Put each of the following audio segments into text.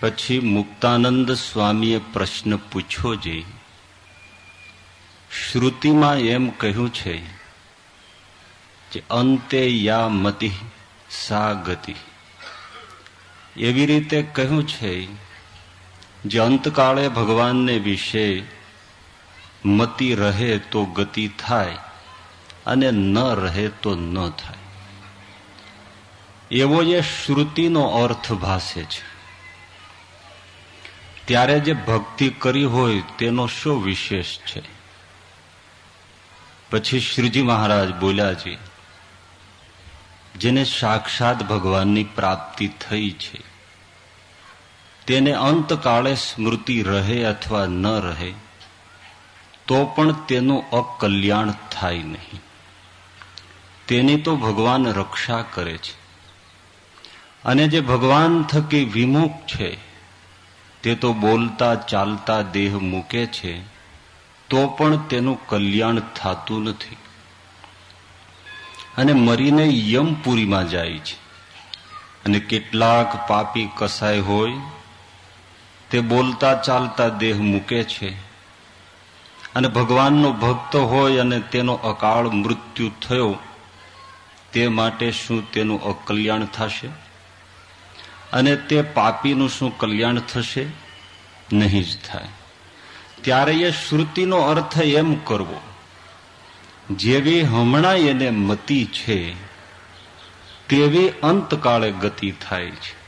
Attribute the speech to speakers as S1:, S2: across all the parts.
S1: પછી મુક્તાનંદ સ્વામીએ પ્રશ્ન પૂછ્યો જે, શ્રુતિમાં એમ કહ્યું છે કે અંતે યા મતિ સા ગતિ. એવી રીતે કહ્યું છે જે અંતકાળે ભગવાનને વિશે મતિ રહે તો ગતિ થાય અને ન રહે તો ન થાય. એવો એ શ્રુતિનો અર્થ ભાષે છે. ત્યારે જે ભક્તિ કરી હોય તેનો શું વિશેષ છે? પછી શ્રીજી મહારાજ બોલ્યા છે, જેને સાક્ષાત ભગવાનની પ્રાપ્તિ થઈ છે, તેને અંતકાળે સ્મૃતિ રહે અથવા ન રહે, તો પણ તેનું અકલ્યાણ થાય નહીં. તેની તો ભગવાન રક્ષા કરે છે. અને જે ભગવાન થકી વિમુખ છે તે તો બોલતા ચાલતા દેહ મૂકે છે, તો પણ તેનું કલ્યાણ થતું નથી. અને મરીને યમપુરીમાં જાય છે. અને કેટલાક પાપી કસાય હોય, તે બોલતા ચાલતા દેહ મૂકે છે. અને ભગવાનનો ભક્ત હોય અને તેનો અકાળ મૃત્યુ થયો, તે માટે શું તેનું અકલ્યાણ થશે? અને તે પાપીનું શું કલ્યાણ થશે? નહીં જ થાય. ત્યારે એ શ્રુતિનો અર્થ એમ કરવો, જેવી હમણાં એને મતિ છે, તેવી અંતકાળે ગતિ થાય છે.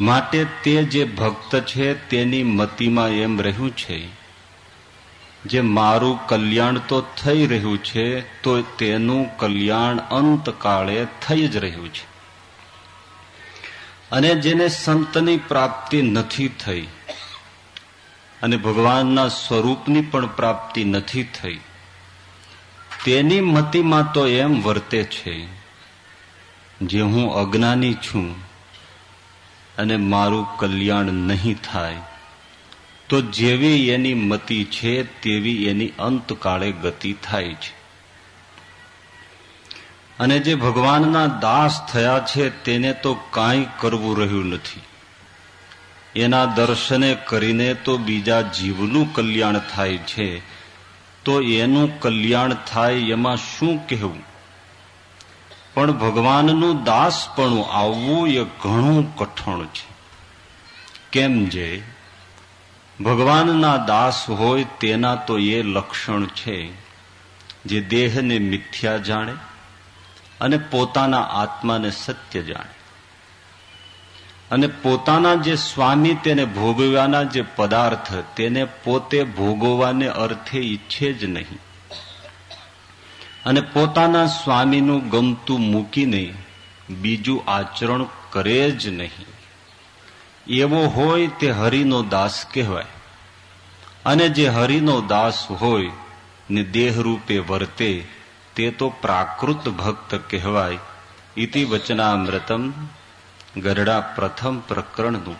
S1: માટે તે જે ભક્ત છે, તેની મતિમાં એમ રહ્યું છે, જે મારું કલ્યાણ તો થઈ રહ્યું છે, તો તેનું કલ્યાણ અંતકાળે થઈ જ રહ્યું છે. અને જેને સંતની પ્રાપ્તિ નથી થઈ, અને ભગવાનના સ્વરૂપની પણ પ્રાપ્તિ નથી થઈ, તેની મતિમાં તો એમ વર્તે છે, જે હું અજ્ઞાની છું અને મારું કલ્યાણ નહીં થાય, તો જેવી એની મતિ છે, તેવી એની અંતકાળે ગતિ થાય છે. અને જે ભગવાનના દાસ થયા છે તેને તો કાંઈ કરવું રહ્યું નથી. એના દર્શને કરીને તો બીજા જીવનું કલ્યાણ થાય છે, તો એનું કલ્યાણ થાય એમાં શું કહેવું? પણ ભગવાનનું દાસપણું આવવું એ ઘણું કઠણ છે. કેમ જે? ભગવાનના દાસ હોય તેના તો એ લક્ષણ છે, જે દેહને મિથ્યા જાણે અને પોતાના આત્માને સત્ય જાણે. અને પોતાના જે સ્વામી તેને ભોગવવાના જે પદાર્થ તેને પોતે ભોગવવાને અર્થે ઈચ્છે જ નહીં. અને પોતાના સ્વામીનું ગમતું મૂકીને બીજું આચરણ કરે જ નહીં. એવો હોય તે હરિનો દાસ કહેવાય. અને જે હરિનો દાસ હોય ને દેહરૂપે વર્તે તે તો પ્રાકૃત ભક્ત કહેવાય. ઇતિ વચનામૃતમ ગરડા પ્રથમ પ્રકરણનું.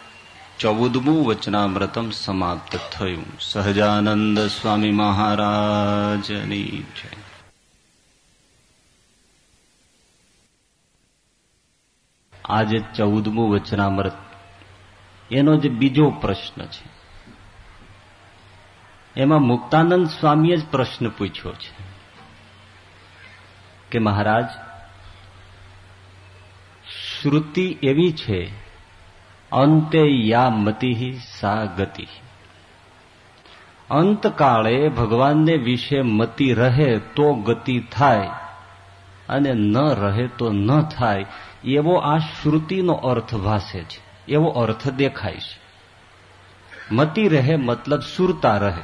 S1: ચૌદમું વચનામૃતમ સમાપ્ત થયું. સહજાનંદ સ્વામી મહારાજની જય. આજે ચૌદમું વચનામૃત. એનો જે બીજો પ્રશ્ન છે. એમાં મુક્તાનંદ સ્વામીએ જ પ્રશ્ન પૂછ્યો છે. કે મહારાજ, શ્રુતિ એવી છે, અંતે યા મતિ સા ગતિ અંતકાળે ભગવાનને વિશે મતિ રહે તો ગતિ થાય અને ન રહે તો ન થાય, એવો આ શ્રુતિનો અર્થ ભાષે છે, એવો અર્થ દેખાય છે. મતિ રહે મતલબ સુરતા રહે.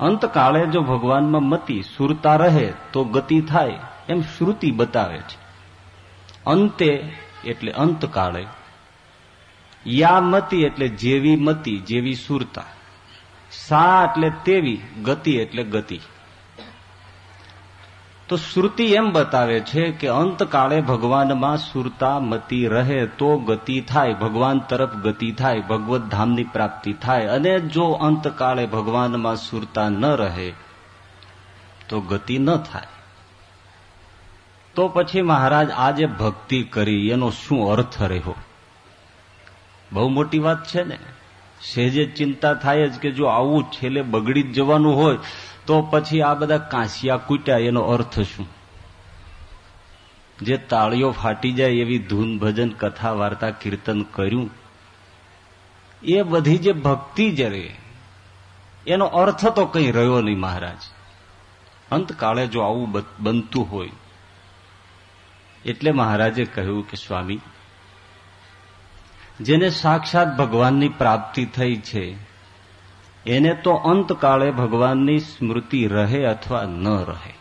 S1: અંતકાળે જો ભગવાનમાં મતિ સુરતા રહે તો ગતિ થાય. એમ શ્રુતિ બતાવે છે. અંતે એટલે અંતકાળે. યા મતિ એટલે જેવી મતિ, જેવી સુરતા. સા એટલે તેવી, ગતિ એટલે ગતિ. તો શ્રુતિ એમ બતાવે છે કે અંતકાળે ભગવાનમાં સુરતા, મતિ રહે તો ગતિ થાય, ભગવાન તરફ ગતિ થાય, ભગવત ધામની પ્રાપ્તિ થાય. અને જો અંતકાળે ભગવાનમાં સુરતા ન રહે, તો ગતિ ન થાય. તો પછી મહારાજ આજે ભક્તિ કરી, એનો શું અર્થ રહ્યો? બહુ મોટી વાત છે ને. સહેજે ચિંતા થાય જ કે જો આવું છેલ્લે બગડી જ જવાનું હોય, તો પછી આ બધા કાંસિયા કૂટ્યા, એનો અર્થ શું? જે તાળીઓ ફાટી જાય એવી ધૂન ભજન, કથા, વાર્તા, કીર્તન કર્યું, એ બધી જે ભક્તિ જરે એનો અર્થ તો કઈ રહ્યો નહીં મહારાજ. અંતકાળે જો આવું બનતું હોય એટલે મહારાજે કહ્યું કે, સ્વામી, જેને સાક્ષાત ભગવાનની પ્રાપ્તિ થઈ છે, એને તો અંતકાળે ભગવાનની સ્મૃતિ રહે અથવા ન રહે.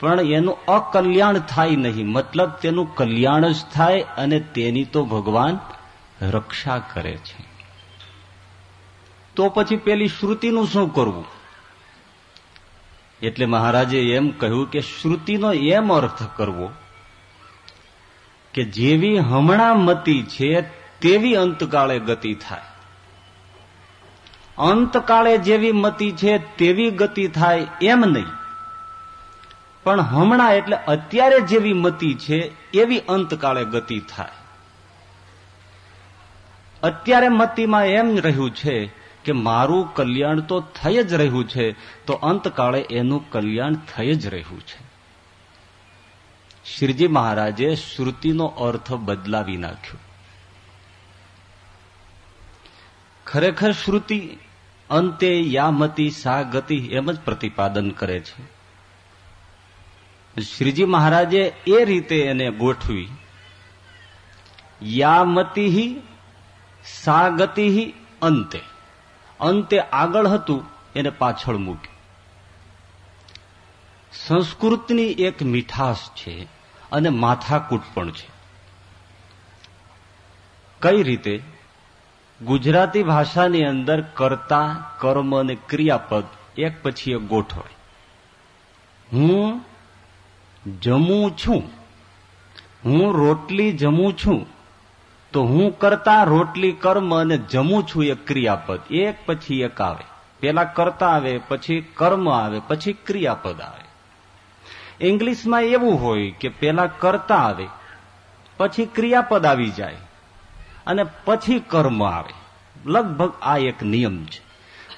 S1: પણ એનું અકલ્યાણ થાય નહીં, મતલબ તેનું કલ્યાણ જ થાય અને તેની તો ભગવાન રક્ષા કરે છે. તો પછી પેલી શ્રુતિનું શું કરવું? એટલે મહારાજે એમ કહ્યું કે શ્રુતિનો એમ અર્થ કરવો કે જેવી હમણાં મતી છે, તેવી અંતકાળે ગતિ થાય. અંતકાળે જેવી મતી છે, તેવી ગતિ થાય એમ નહીં. પણ હમણાં એટલે અત્યારે જેવી મતી છે, એવી અંતકાળે ગતિ થાય. અત્યારે મતીમાં એમ રહ્યું છે કે મારું કલ્યાણ તો થઈ જ રહ્યું છે, તો અંતકાળે એનું કલ્યાણ થઈ જ રહ્યું છે. શ્રીજી મહારાજે શ્રુતિનો અર્થ બદલાવી નાખ્યો. ખરેખર શ્રુતિ અંતે યામતી સા ગતિ એમ જ પ્રતિપાદન કરે છે. શ્રીજી મહારાજે એ રીતે એને ગોઠવી, યામતી સાગતિ અંતે. અંતે આગળ હતું, એને પાછળ મૂક્યું. સંસ્કૃતની એક મીઠાશ છે અને માથાકૂટ પણ છે. કઈ રીતે? ગુજરાતી ભાષાની અંદર કરતા, કર્મ અને ક્રિયાપદ એક પછી એક ગોઠવાય. હું જમું છું. હું રોટલી જમું છું. તો હું કરતા રોટલી કર્મ અને જમું છું એક ક્રિયાપદ. એક પછી એક આવે. પેલા કરતા આવે, પછી કર્મ આવે, પછી ક્રિયાપદ આવે. ઇંગ્લિશમાં એવું હોય કે પેલા કરતા આવે, પછી ક્રિયાપદ આવી જાય અને પછી કર્મ આવે. લગભગ આ એક નિયમ છે.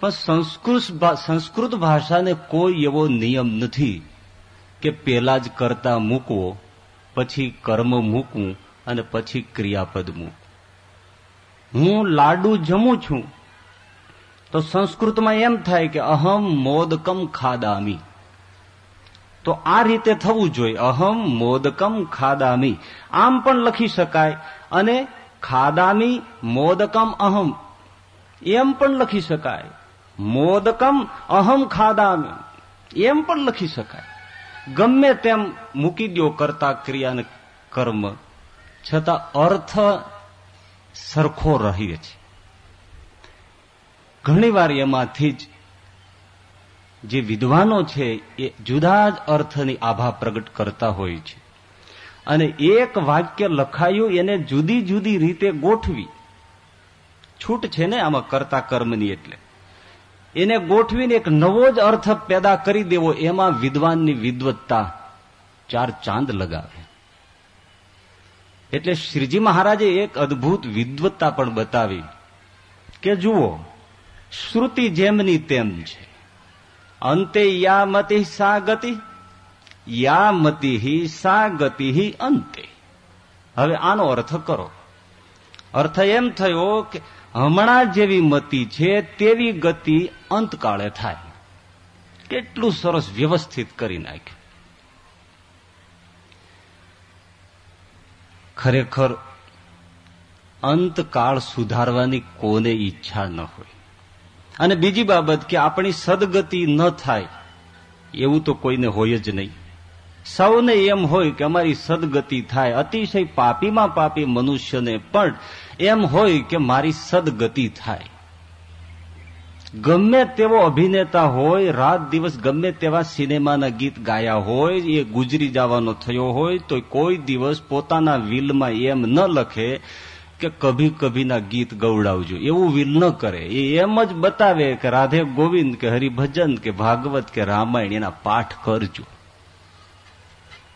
S1: પણ સંસ્કૃત સંસ્કૃત ભાષાને કોઈ એવો નિયમ નથી કે પેલા જ કરતા મૂકવો, પછી કર્મ મૂકવું અને પછી ક્રિયાપદ મૂક હું લાડુ જમું છું. તો સંસ્કૃતમાં એમ થાય કે અહમ મોદકમ ખાદામી. તો આ રીતે થવું જોઈએ. અહમ મોદકમ ખાદામી. આમ પણ લખી શકાય. અને ખાદામી મોદકમ અહમ. એમ પણ લખી શકાય. મોદકમ અહમ ખાદામી. એમ પણ લખી શકાય. ગમે તેમ મૂકી દો કરતા ક્રિયા કર્મ. છતાં અર્થ સરખો રહે છે. ઘણીવાર એમાંથી જ જે વિદ્વાનો છે એ જુદા જ અર્થની આભા પ્રગટ કરતા હોય છે. અને એક વાક્ય લખાયું એને જુદી જુદી રીતે ગોઠવી. છૂટ છે ને આમાં કરતા કર્મની એટલે. એને ગોઠવીને એક નવો જ અર્થ પેદા કરી દેવો, એમાં વિદ્વાનની વિદવત્તા ચાર ચાંદ લગાવે. એટલે શ્રીજી મહારાજે એક અદભુત વિદ્વત્તા પણ બતાવી કે જુઓ, શ્રુતિ જેમની તેમ છે. અંતે યા મતિ સા ગતિ, યા મતિ સા ગતિ અંતે. હવે આનો અર્થ કરો. અર્થ એમ થયો કે હમણાં જેવી મતિ છે તેવી ગતિ અંતકાળે થાય. કેટલું સરસ વ્યવસ્થિત કરી નાખ્યું. ખરેખર અંતકાળ સુધારવાની કોને ઈચ્છા ન હોય. અને બીજી બાબત કે આપણી સદગતિ ન થાય, એવું તો કોઈને હોય જ નહીં. સૌને એમ હોય કે અમારી સદગતિ થાય, અતિશય પાપીમાં પાપી મનુષ્યને પણ એમ હોય કે મારી સદગતિ થાય. ગમે તેવો અભિનેતા હોય, રાત દિવસ ગમે તેવા સિનેમાના ગીત ગાયા હોય, એ ગુજરી જવાનો થયો હોય, તો કોઈ દિવસ પોતાના વિલમાં એમ ન લખે કે કભી કભીના ગીત ગવડાવજો. એવું વિલ ન કરે. એ એમ જ બતાવે કે રાધે ગોવિંદ કે હરિભજન કે ભાગવત કે રામાયણ એના પાઠ કરજો.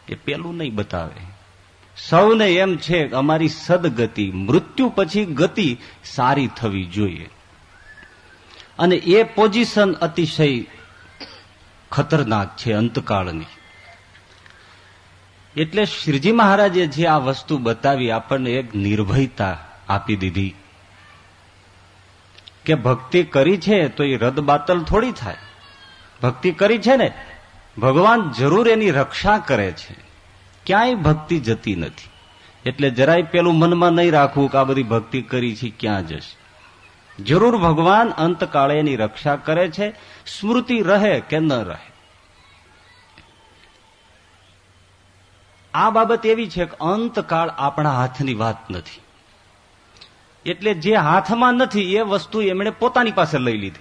S1: એ પેલું નહીં બતાવે. સૌને એમ છે કે અમારી સદગતિ, મૃત્યુ પછી ગતિ સારી થવી જોઈએ. અને એ પોઝિશન અતિશય ખતરનાક છે અંતકાળની. એટલે શ્રીજી મહારાજે જે આ વસ્તુ બતાવી, આપણને એક નિર્ભયતા આપી દીધી કે ભક્તિ કરી છે તો એ રદબાતલ થોડી થાય. ભક્તિ કરી છે ને, ભગવાન જરૂર એની રક્ષા કરે છે. ક્યાંય ભક્તિ જતી નથી. એટલે જરાય પેલું મનમાં નહીં રાખવું કે આ બધી ભક્તિ કરી છે, ક્યાં જશે? જરૂર ભગવાન અંતકાળે એની રક્ષા કરે છે, સ્મૃતિ રહે કે ન રહે? આ બાબત એવી છે કે અંતકાળ આપણા હાથની વાત નથી. એટલે જે હાથમાં નથી, એ વસ્તુ એમણે પોતાની પાસે લઈ લીધી.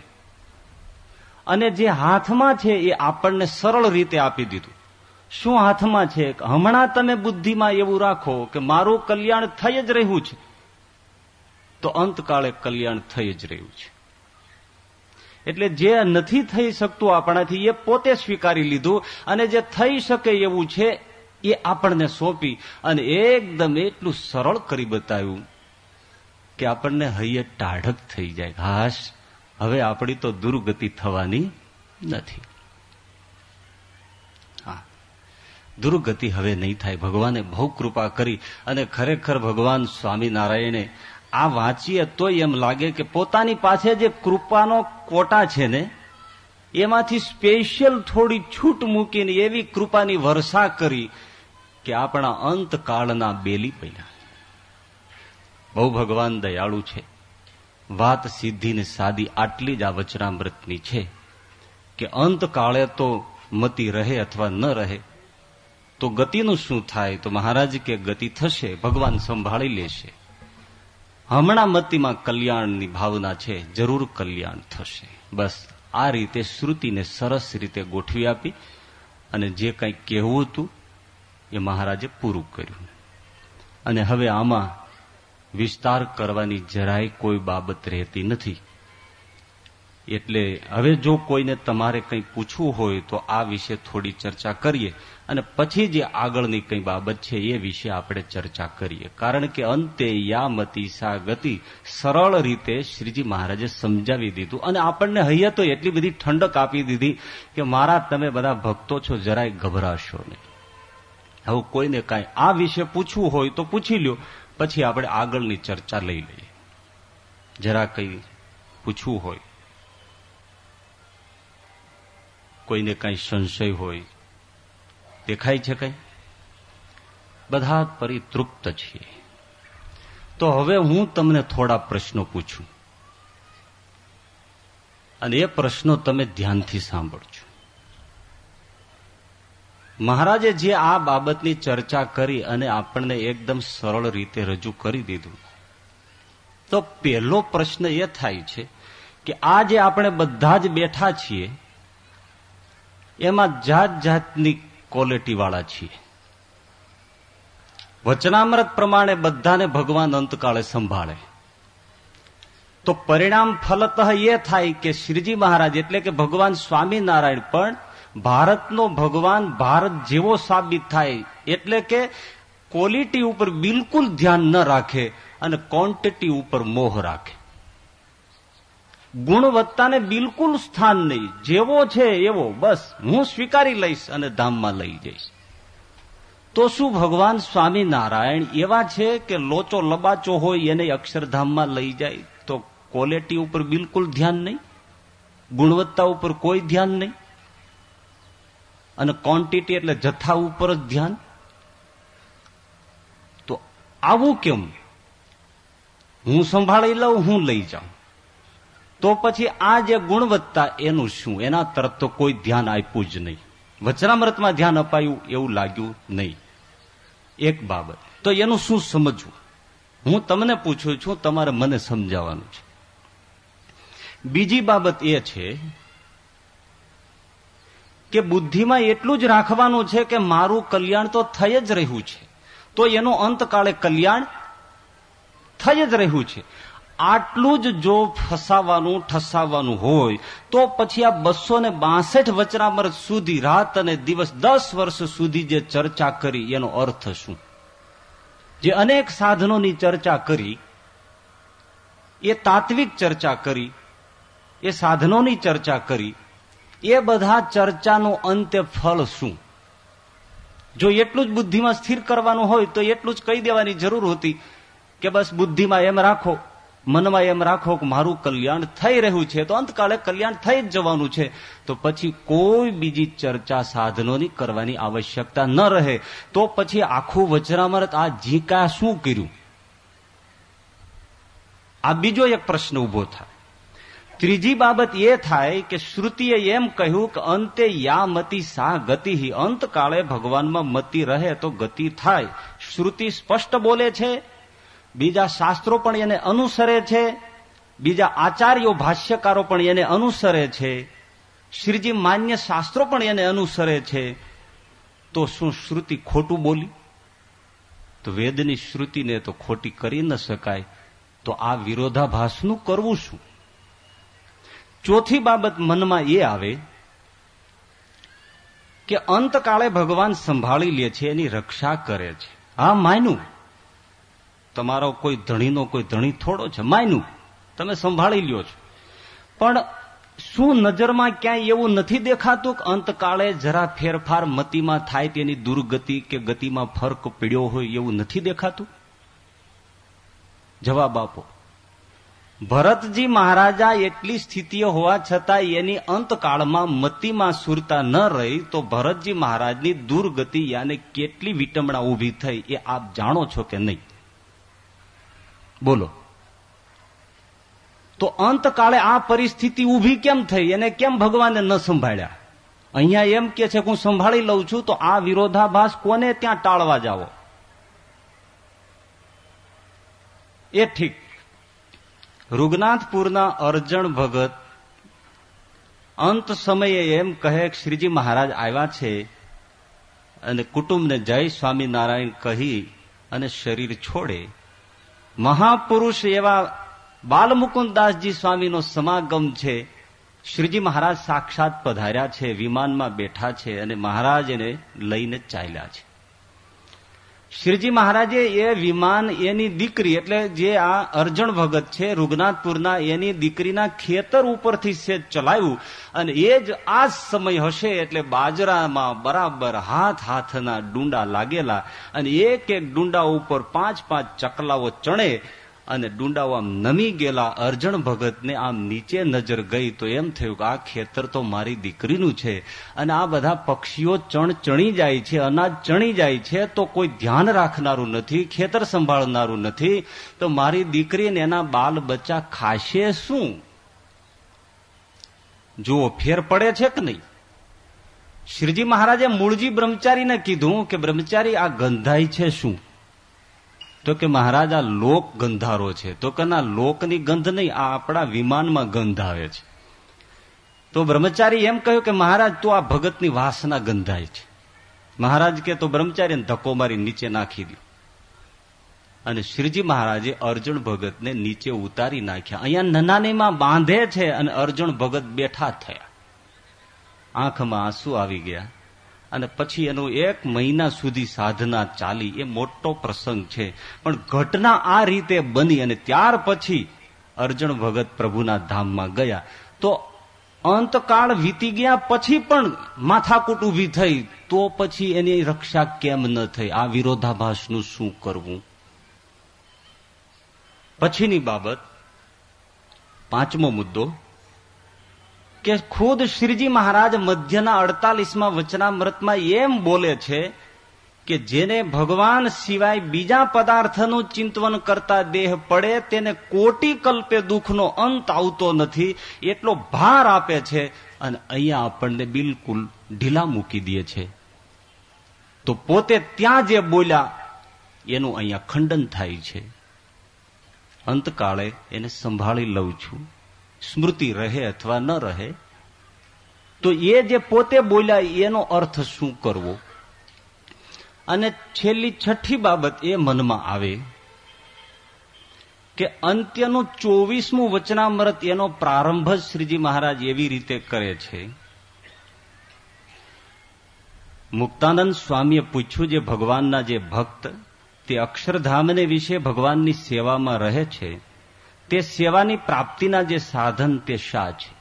S1: અને જે હાથમાં છે, એ આપણને સરળ રીતે આપી દીધું. શું હાથમાં છે? હમણાં તમે બુદ્ધિમાં એવું રાખો કે મારું કલ્યાણ થઈ જ રહ્યું છે. તો અંતકાળે કલ્યાણ થઈ જ રહ્યું છે. એટલે જે નથી થઈ શકતું આપણાથી, એ પોતે સ્વીકારી લીધું અને જે થઈ શકે એવું છે, એ આપણને સોંપી અને એકદમ એટલું સરળ કરી બતાવ્યું કે આપણને હૈયે ટાઢક થઈ જાય. હાશ, હવે આપણી તો દુર્ગતિ થવાની નથી. દુર્ગતિ હવે નહીં થાય. ભગવાને બહુ કૃપા કરી અને ખરેખર ભગવાન સ્વામિનારાયણે આ વાંચીએ તો એમ લાગે કે પોતાની પાસે જે કૃપાનો કોટા છે ને, એમાંથી સ્પેશિયલ થોડી છૂટ મૂકીને એવી કૃપાની વર્ષા કરી કે આપણા અંતકાળના બેલી પડ્યા. બહુ ભગવાન દયાળુ છે. વાત સીધી ને સાદી આટલી જ આ વચનામૃતની છે કે અંતકાળે તો મતી રહે અથવા ન રહે, તો ગતિનું શું થાય? તો મહારાજ કે ગતિ થશે, ભગવાન સંભાળી લેશે. હમણાં મતીમાં કલ્યાણની ભાવના છે, જરૂર કલ્યાણ થશે. બસ, આ રીતે શ્રુતિને સરસ રીતે ગોઠવી આપી અને જે કંઈ કહેવું હતું, એ મહારાજે પૂરું કર્યું. અને હવે આમાં વિસ્તાર કરવાની જરાય કોઈ બાબત રહેતી નથી. એટલે હવે જો કોઈને તમારે કંઈ પૂછવું હોય તો આ વિશે થોડી ચર્ચા કરીએ. અને પછી જે આગળની કંઈ બાબત છે એ વિશે આપણે ચર્ચા કરીએ. કારણ કે અંતે યામતી સા ગતિ સરળ રીતે શ્રીજી મહારાજે સમજાવી દીધું અને આપણને હૈયા તો એટલી બધી ઠંડક આપી દીધી કે મારા તમે બધા ભક્તો છો, જરાય ગભરાશો નહીં. હવે કોઈને કાંઈ આ વિશે પૂછવું હોય તો પૂછી લ્યો, પછી આપણે આગળની ચર્ચા લઈ લઈએ. જરા કંઈ પૂછવું હોય, કોઈને કાંઈ સંશય હોય દેખાય છે કઈ? બધા પરિતૃપ્ત છીએ. તો હવે હું તમને થોડા પ્રશ્નો પૂછું. અને એ પ્રશ્નો તમે ધ્યાનથી સાંભળજો. મહારાજે જે આ બાબતની ચર્ચા કરી અને આપણને એકદમ સરળ રીતે રજૂ કરી દીધું, તો પહેલો પ્રશ્ન એ થાય છે કે આ જે આપણે બધા જ બેઠા છીએ, એમાં જાત જાતની ક્વોલિટી વાળા છીએ. વચનામૃત પ્રમાણે બધાને ભગવાન અંતકાળે સંભાળે. તો પરિણામ ફલત એ થાય કે શ્રીજી મહારાજ એટલે કે ભગવાન સ્વામિનારાયણ પણ ભારતનો ભગવાન ભારત જેવો સાબિત થાય એટલે કે ક્વોલિટી ઉપર બિલકુલ ધ્યાન ન રાખે અને ક્વોન્ટિટી ઉપર મોહ રાખે. ગુણવત્તાને બિલકુલ સ્થાન નહીં. જેવો છે એવો, બસ, હું સ્વીકારી લઈશ અને ધામમાં લઈ જઈશ. તો શું ભગવાન સ્વામિનારાયણ એવા છે કે લોચો લબાચો હોય એને અક્ષરધામમાં લઈ જાય? તો ક્વોલિટી ઉપર બિલકુલ ધ્યાન નહીં? ગુણવત્તા ઉપર કોઈ ધ્યાન નહીં? અને ક્વોન્ટિટી એટલે જથ્થા ઉપર જ ધ્યાન? તો આવું કેમ? હું સંભાળી લઉં, હું લઈ જાઉં? તો પછી આ જે ગુણવત્તા એનું શું? એના તરફ તો કોઈ ધ્યાન આપ્યું જ નહીં. વચનામૃતમાં ધ્યાન અપાયું એવું લાગ્યું નહીં. એક બાબત. તો એનું શું સમજવું? હું તમને પૂછું છું, તમારે મને સમજાવવાનું છે. બીજી બાબત એ છે કે બુદ્ધિમાં એટલું જ રાખવાનું છે કે મારું કલ્યાણ તો થઈ જ રહ્યું છે. તો એનું અંતકાળે કલ્યાણ થઈ જ રહ્યું છે. આટલું જ જો ફસાવાનું ઠસાવવાનું હોય, તો પછી આ બસો ને બાસઠ વચનામૃત સુધી રાત અને દિવસ, દસ વર્ષ સુધી જે ચર્ચા કરી, એનો અર્થ શું? જે અનેક સાધનોની ચર્ચા કરી, એ તાત્વિક ચર્ચા કરી, એ સાધનોની ચર્ચા કરી, એ બધા ચર્ચાનું અંતે ફળ શું? જો એટલું જ બુદ્ધિમાં સ્થિર કરવાનું હોય, તો એટલું જ કહી દેવાની જરૂર હતી કે બસ બુદ્ધિમાં એમ રાખો મનમાં એમ રાખો કે મારું કલ્યાણ થઈ રહ્યું છે, તો અંતકાળે કલ્યાણ થઈ જ જવાનું છે. તો પછી કોઈ બીજી ચર્ચા સાધનોની કરવાની આવશ્યકતા ન રહે. તો પછી આખું વચરામૃત આ જીકા શું કર્યું? આ બીજો એક પ્રશ્ન ઊભો થાય. ત્રીજી બાબત એ થાય કે શ્રુતિએ એમ કહ્યું કે અંતે યા મતિ સા ગતિ. અંતકાળે ભગવાનમાં મતિ રહે તો ગતિ થાય. શ્રુતિ સ્પષ્ટ બોલે છે બીજા શાસ્ત્રો પણ એને અનુસરે છે, બીજા આચાર્યો ભાષ્યકારો પણ એને અનુસરે છે, શ્રીજી માન્ય શાસ્ત્રો પણ એને અનુસરે છે. તો શું શ્રુતિ ખોટું બોલી? તો વેદની શ્રુતિને તો ખોટી કરી ન શકાય. તો આ વિરોધાભાસનું કરવું શું? ચોથી બાબત મનમાં એ આવે કે અંતકાળે ભગવાન સંભાળી લે છે, એની રક્ષા કરે છે. હા માયનું તમારો કોઈ ધણીનો કોઈ ધણી થોડો છે, માયનું. તમે સંભાળી લ્યો છો. પણ શું નજરમાં ક્યાંય એવું નથી દેખાતું કે અંતકાળે જરા ફેરફાર મતીમાં થાય તેની દુર્ગતિ કે ગતિમાં ફરક પીડ્યો હોય એવું નથી દેખાતું? જવાબ આપો. ભરતજી મહારાજા એટલી સ્થિતિઓ હોવા છતાં એની અંતકાળમાં મતીમાં સુરતા ન રહી તો ભરતજી મહારાજની દુર્ગતિ યાને કેટલી વિટમણા ઊભી થઈ એ આપ જાણો છો કે નહીં? બોલો. તો અંતકાળે આ પરિસ્થિતિ ઊભી કેમ થઈ અને કેમ ભગવાને ન સંભાળ્યા? અહીંયા એમ કે છે હું સંભાળી લઉં છું, તો આ વિરોધાભાસ કોને ત્યાં ટાળવા જાવો? એ ઠીક. રૂગનાથપુરના અર્જણ ભગત અંત સમયે એમ કહે શ્રીજી મહારાજ આવ્યા છે અને કુટુંબને જય સ્વામિનારાયણ કહી અને શરીર છોડે. મહાપુરુષ એવા બાલમુકુદાસજી સ્વામીનો સમાગમ છે. શ્રીજી મહારાજ સાક્ષાત પધાર્યા છે, વિમાનમાં બેઠા છે અને મહારાજ એને લઈને ચાલ્યા છે. શ્રીજી મહારાજે એ વિમાન, એની દીકરી, એટલે જે આ અર્જણ ભગત છે, રૂગનાથપુરના, એની દીકરીના ખેતર ઉપરથી સેજ ચલાવ્યું અને એ જ આ સમય હશે એટલે બાજરામાં બરાબર હાથ હાથના ડુંડા લાગેલા અને એક એક ડુંડા ઉપર પાંચ પાંચ ચકલાઓ ચણે અને ડુંડાઓ આમ નમી ગયેલા અર્જણ ભગતને આમ નીચે નજર ગઈ તો એમ થયું કે આ ખેતર તો મારી દીકરીનું છે અને આ બધા પક્ષીઓ ચણ ચણી જાય છે, અનાજ ચણી જાય છે, તો કોઈ ધ્યાન રાખનારું નથી, ખેતર સંભાળનારું નથી, તો મારી દીકરીને એના બાલ બચ્ચા ખાશે શું? જુઓ, ફેર પડે છે કે નહીં? શ્રીજી મહારાજે મૂળજી બ્રહ્મચારીને કીધું કે બ્રહ્મચારી, આ ગંધાઈ છે શું? તો કે મહારાજ, આ લોક ગંધારો છે. તો કે ના, લોકની ગંધ નહીં, આ આપણા વિમાનમાં ગંધ આવે છે. તો બ્રહ્મચારી એમ કહ્યું કે, મહારાજ, તો આ ભગતની વાસના ગંધાય છે. મહારાજ કે તો બ્રહ્મચારીને ધક્કો મારી નીચે નાખી દો અને શ્રીજી મહારાજે અર્જુન ભગતને નીચે ઉતારી નાખ્યા. અહીંયા નનાનીમાં બાંધે છે અને અર્જુન ભગત બેઠા થયા. આંખમાં આંસુ આવી ગયા. અને પછી એનો એક મહિના સુધી સાધના ચાલી. એ મોટો પ્રસંગ છે. પણ ઘટના આ રીતે બની અને ત્યાર પછી અર્જુન ભગત પ્રભુના ધામમાં ગયા. તો અંતકાળ વીતી ગયા પછી પણ માથાકૂટ ઊભી થઈ. તો પછી એની રક્ષા કેમ ન થઈ? આ વિરોધાભાસનું શું કરવું? પછીની બાબત, પાંચમો મુદ્દો કે ખુદ શ્રીજી મહારાજ મધ્યના અડતાલીસમાં વચનામૃતમાં એમ બોલે છે કે જેને ભગવાન સિવાય બીજા પદાર્થનું ચિંતવન કરતા દેહ પડે, તેને કોટી કલ્પે દુઃખનો અંત આવતો નથી, એટલો ભાર આપે છે અને અહીંયા આપણને બિલકુલ ઢીલા મૂકી દે છે. તો પોતે ત્યાં જે બોલ્યા, એનું અહીંયા ખંડન થાય છે. અંતકાળે એને સંભાળી લઉં છું. સ્મૃતિ રહે અથવા ન રહે, તો એ જે પોતે બોલ્યા એનો અર્થ શું કરવો? અને છેલ્લી છઠ્ઠી બાબત એ મનમાં આવે કે અંત્યનું ચોવીસમું વચનામૃત એનો પ્રારંભ શ્રીજી મહારાજ એવી રીતે કરે છે. મુક્તાનંદ સ્વામીએ પૂછ્યું જે ભગવાનના જે ભક્ત તે અક્ષરધામને વિશે ભગવાનની સેવામાં રહે છે તે સેવાની પ્રાપ્તિના જે સાધન તે શા છે?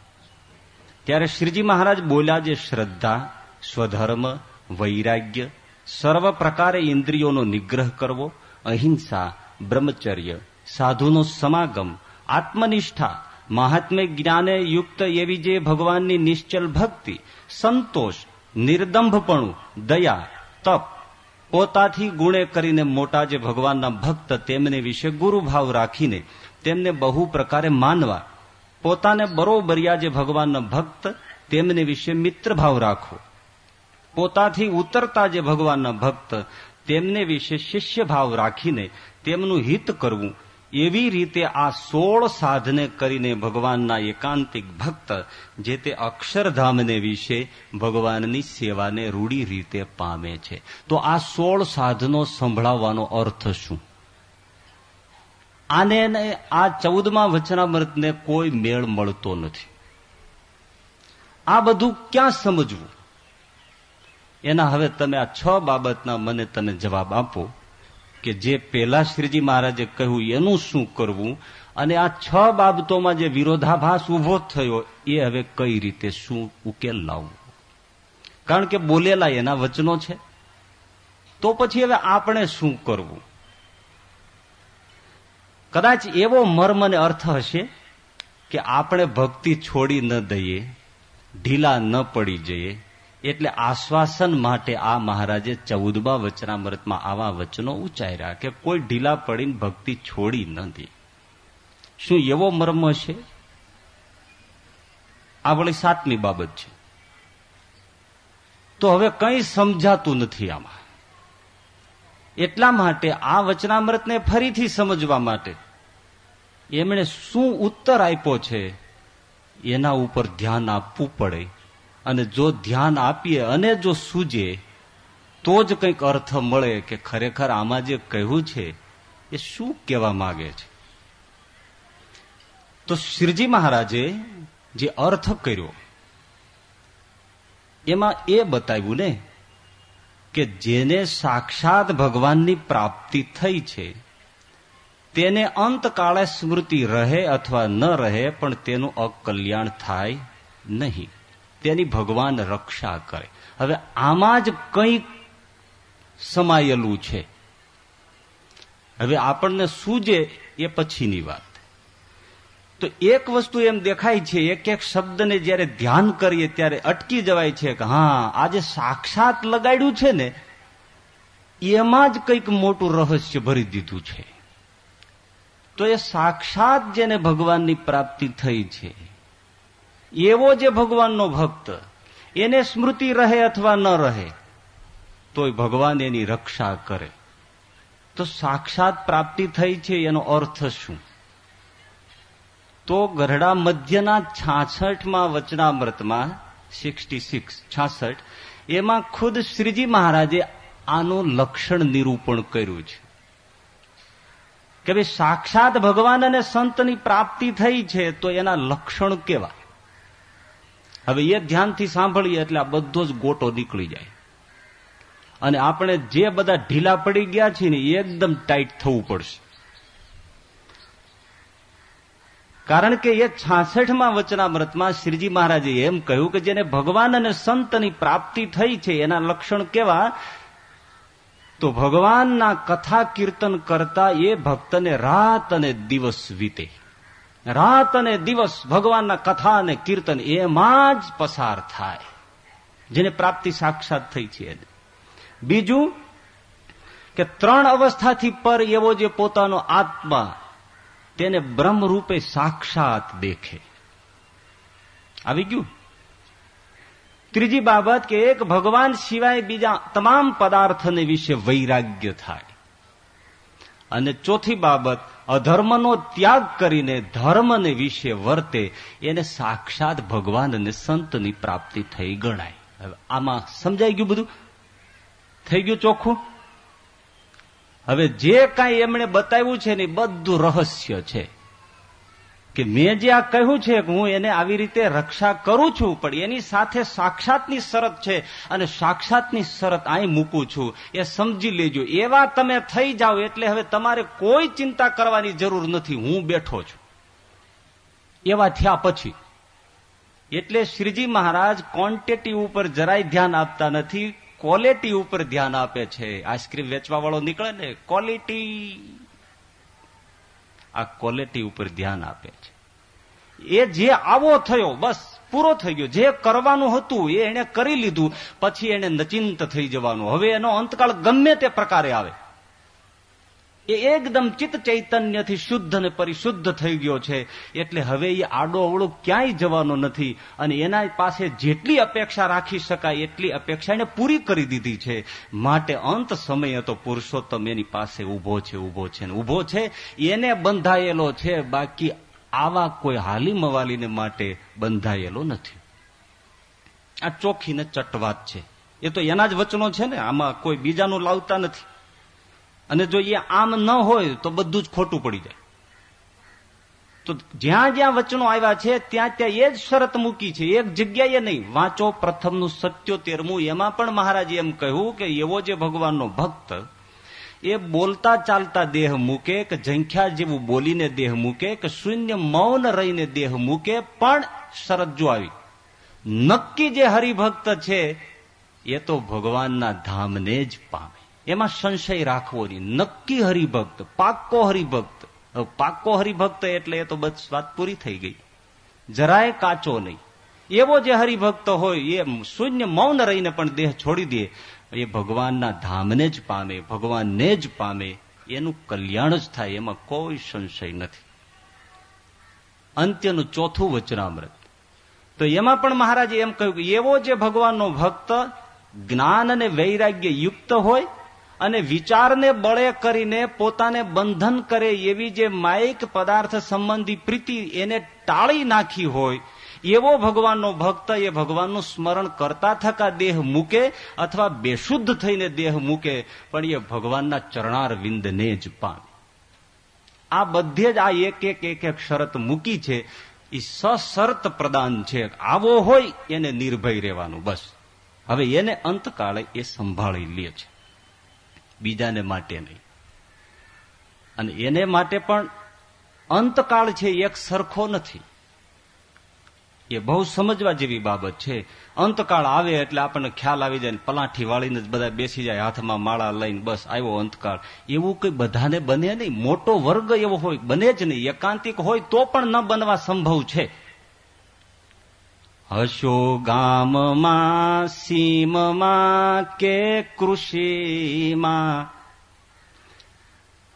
S1: ત્યારે શ્રીજી મહારાજ બોલ્યા જે શ્રદ્ધા, સ્વધર્મ, વૈરાગ્ય, સર્વ પ્રકારે ઇન્દ્રિયોનો નિગ્રહ કરવો, અહિંસા, બ્રહ્મચર્ય, સાધુનો સમાગમ, આત્મનિષ્ઠા મહાત્મ્ય જ્ઞાને યુક્ત એવી જે ભગવાનની નિશ્ચલ ભક્તિ, સંતોષ, નિર્દંભપણું, દયા, તપ, પોતાથી ગુણે કરીને મોટા જે ભગવાનના ભક્ત તેમને વિશે ગુરુભાવ રાખીને તેમને બહુ પ્રકારે માનવા. પોતાને બરોબરિયા જે ભગવાનના ભક્ત, તેમને વિશે મિત્રભાવ રાખવો પોતાથી ઉતરતા જે ભગવાનના ભક્ત, તેમને વિશે શિષ્યભાવ રાખીને તેમનું હિત કરવું. એવી રીતે આ સોળ સાધને કરીને ભગવાનના એકાંતિક ભક્ત, જે તે અક્ષરધામને વિશે ભગવાનની સેવાને રૂડી રીતે પામે છે. તો આ સોળ સાધનો સંભળાવવાનો અર્થ શું? આને આ ચૌદમાં વચનામૃતને કોઈ મેળ મળતો નથી. આ બધું ક્યાં સમજવું? એના હવે તમે આ છ બાબતના મને તમે જવાબ આપો કે જે પેલા શ્રીજી મહારાજે કહ્યું એનું શું કરવું અને આ છ બાબતોમાં જે વિરોધાભાસ ઊભો થયો એ હવે કઈ રીતે શું ઉકેલ લાવવું? કારણ કે બોલેલા એના વચનો છે. તો પછી હવે આપણે શું કરવું? કદાચ એવો મર્મ અને અર્થ હશે કે આપણે ભક્તિ છોડી ન દઈએ, ઢીલા ન પડી જઈએ, એટલે આશ્વાસન માટે આ મહારાજે ચૌદમા વચનામૃતમાં આવા વચનો ઉચ્ચાર્યા કે કોઈ ઢીલા પડીને ભક્તિ છોડી નથી શું એવો મર્મ છે આ વળી સાતમી બાબત છે. તો હવે કંઈ સમજાતું નથી આમાં. એટલા માટે આ વચનામૃતને ફરીથી સમજવા માટે એમણે શું ઉત્તર આપ્યો છે એના ઉપર ધ્યાન આપવું પડે અને જો ધ્યાન આપીએ અને જો સૂજે, તો જ કંઈક અર્થ મળે કે ખરેખર આમાં જે કહ્યું છે, એ શું કહેવા માગે છે. તો શ્રીજી મહારાજે જે અર્થ કર્યો, એમાં એ બતાવ્યું ને કે જેને સાક્ષાત ભગવાનની પ્રાપ્તિ થઈ છે, તેને અંતકાળે સ્મૃતિ રહે અથવા ન રહે, પણ તેનું અકલ્યાણ થાય નહીં. તેની ભગવાન રક્ષા કરે. હવે આમાં જ કંઈક સમાયેલું છે. હવે આપણને સૂજે એ પછીની વાત. તો એક વસ્તુ એમ દેખાય છે, એક એક શબ્દને જયારે ધ્યાન કરીએ ત્યારે અટકી જવાય છે કે હા, આજે સાક્ષાત લગાડ્યું છે ને, એમાં જ કંઈક મોટું રહસ્ય ભરી દીધું છે. તો એ સાક્ષાત જેને ભગવાનની પ્રાપ્તિ થઈ છે, એવો જે ભગવાનનો ભક્ત, એને સ્મૃતિ રહે અથવા ન રહે, તોય ભગવાન એની રક્ષા કરે. તો સાક્ષાત પ્રાપ્તિ થઈ છે, એનો અર્થ શું? તો ગરડા મધ્યના છાછઠમાં વચનામૃતમાં સિક્સટી સિક્સ, છાસઠ, એમાં ખુદ શ્રીજી મહારાજે આનું લક્ષણ નિરૂપણ કર્યું છે. કે ભાઈ સાક્ષાત ભગવાન અને સંતની પ્રાપ્તિ થઈ છે તો એના લક્ષણ કેવા? હવે એ ધ્યાનથી સાંભળીએ એટલે આ બધો જ ગોટો નીકળી જાય. અને આપણે જે બધા ઢીલા પડી ગયા છીએ ને એકદમ ટાઈટ થવું પડશે. કારણ કે એ છાસઠમાં વચનામૃતમાં શ્રીજી મહારાજે એમ કહ્યું કે જેને ભગવાન અને સંતની પ્રાપ્તિ થઈ છે, એના લક્ષણ કેવા? તો ભગવાનના કથા કીર્તન કરતા એ ભક્તને રાત અને દિવસ વીતે. રાત અને દિવસ ભગવાનના કથા અને કીર્તન એમાં જ પસાર થાય. જેને પ્રાપ્તિ સાક્ષાત થઈ છે બીજું કે ત્રણ અવસ્થાથી પર એવો જે પોતાનો આત્મા તેને બ્રહ્મ સાક્ષાત દેખે. આવી ગયું? ત્રીજી બાબત કે એક ભગવાન સિવાય બીજા તમામ પદાર્થને વિશે વૈરાગ્ય થાય. અને ચોથી બાબત, અધર્મનો ત્યાગ કરીને ધર્મને વિશે વર્તે, એને સાક્ષાત ભગવાન અને સંતની પ્રાપ્તિ થઈ ગણાય. આમાં સમજાઈ ગયું બધું? થઈ ગયું ચોખ્ખું? હવે જે કાંઈ એમણે બતાવ્યું છે ને બધું રહસ્ય છે. કે મેં જે આ કહ્યું છે કે હું એને આવી રીતે રક્ષા કરું છું, પણ એની સાથે સાક્ષાતની શરત છે અને સાક્ષાતની શરત અહીં મૂકું છું. એ સમજી લેજો. એવા તમે થઈ જાઓ એટલે હવે તમારે કોઈ ચિંતા કરવાની જરૂર નથી. હું બેઠો છું. એવા થયા પછી. એટલે શ્રીજી મહારાજ ક્વોન્ટિટી ઉપર જરાય ધ્યાન આપતા નથી. ક્વોલિટી ઉપર ધ્યાન આપે છે. આઈસ્ક્રીમ વેચવા વાળો નીકળે ને ક્વોલિટી આ ક્વોલિટી ઉપર ધ્યાન આપે છે. એ જે આવો થયો, બસ, પૂરો થઈ ગયો. જે કરવાનું હતું, એ એને કરી લીધું. પછી એને નચિંત થઈ જવાનું. હવે એનો અંતકાળ ગમે તે પ્રકારે આવે. એ એકદમ ચિત્ત ચૈતન્યથી શુદ્ધ અને પરિશુદ્ધ થઈ ગયો છે. એટલે હવે એ આડો અવળો ક્યાંય જવાનો નથી અને એના પાસે જેટલી અપેક્ષા રાખી શકાય એટલી અપેક્ષા એને પૂરી કરી દીધી છે. માટે અંત સમય હતો પુરુષોત્તમ એની પાસે ઊભો છે ઊભો છે ઊભો છે. એને બંધાયેલો છે, બાકી આવા કોઈ હાલી મવાલીને માટે બંધાયેલો નથી. આ ચોખ્ખી ને ચટવાત છે. એ તો એના જ વચનો છે ને, આમાં કોઈ બીજાનું લાવતા નથી. અને જો એ આમ ન હોય તો બધું જ ખોટું પડી જાય. તો જ્યાં જ્યાં વચનો આવ્યા છે, ત્યાં ત્યાં એ જ શરત મૂકી છે. એક જગ્યાએ નહીં. વાંચો પ્રથમનું સત્યોતેરમું. એમાં પણ મહારાજે એમ કહ્યું કે એવો જે ભગવાનનો ભક્ત, એ બોલતા ચાલતા દેહ મૂકે, કે ઝંખ્યા જેવું બોલીને દેહ મૂકે, કે શૂન્ય મૌન રહીને દેહ મૂકે, પણ શરત જો આવી, નક્કી જે હરિભક્ત છે, એ તો ભગવાનના ધામને જ પામે. એમાં સંશય રાખવો નહીં. નક્કી હરિભક્ત, પાક્કો હરિભક્ત. પાક્કો હરિભક્ત એટલે એ તો બસ વાત પૂરી થઈ ગઈ. જરાય કાચો નહીં. એવો જે હરિભક્ત હોય, એ શૂન્ય મૌન રહીને પણ દેહ છોડી દે, એ ભગવાનના ધામને જ પામે, ભગવાનને જ પામે, એનું કલ્યાણ જ થાય, એમાં કોઈ સંશય નથી. અંત્યનું ચોથું વચનામૃત. તો એમાં પણ મહારાજે એમ કહ્યું કે એવો જે ભગવાનનો ભક્ત જ્ઞાન અને વૈરાગ્ય યુક્ત હોય અને વિચારને બળે કરીને પોતાને બંધન કરે એવી જે માયિક પદાર્થ સંબંધી પ્રીતિ એને ટાળી નાખી હોય, એવો ભગવાનનો ભક્ત એ ભગવાનનું સ્મરણ કરતા થકા દેહ મૂકે અથવા બેશુદ્ધ થઈને દેહ મૂકે, પણ એ ભગવાનના ચરણાર વિંદને જ પામે. આ બધે જ આ એક એક એક એક શરત મૂકી છે એ સશરત પ્રદાન છે. આવો હોય એને નિર્ભય રહેવાનું, બસ. હવે એને અંતકાળે એ સંભાળી લે છે. બીજાને માટે નહીં. અને એને માટે પણ અંતકાળ છે, એક સરખો નથી. એ બહુ સમજવા જેવી બાબત છે. અંતકાળ આવે એટલે આપણને ખ્યાલ આવી જાય પલાઠી વાળીને જ બધા બેસી જાય, હાથમાં માળા લઈને બસ આવ્યો અંતકાળ. એવું કઈ બધાને બને નહીં. મોટો વર્ગ એવો હોય, બને જ નહીં. એકાંતિક હોય તો પણ ન બનવા સંભવ છે. હશો ગામમાં સીમમાં કે કૃષિમાં?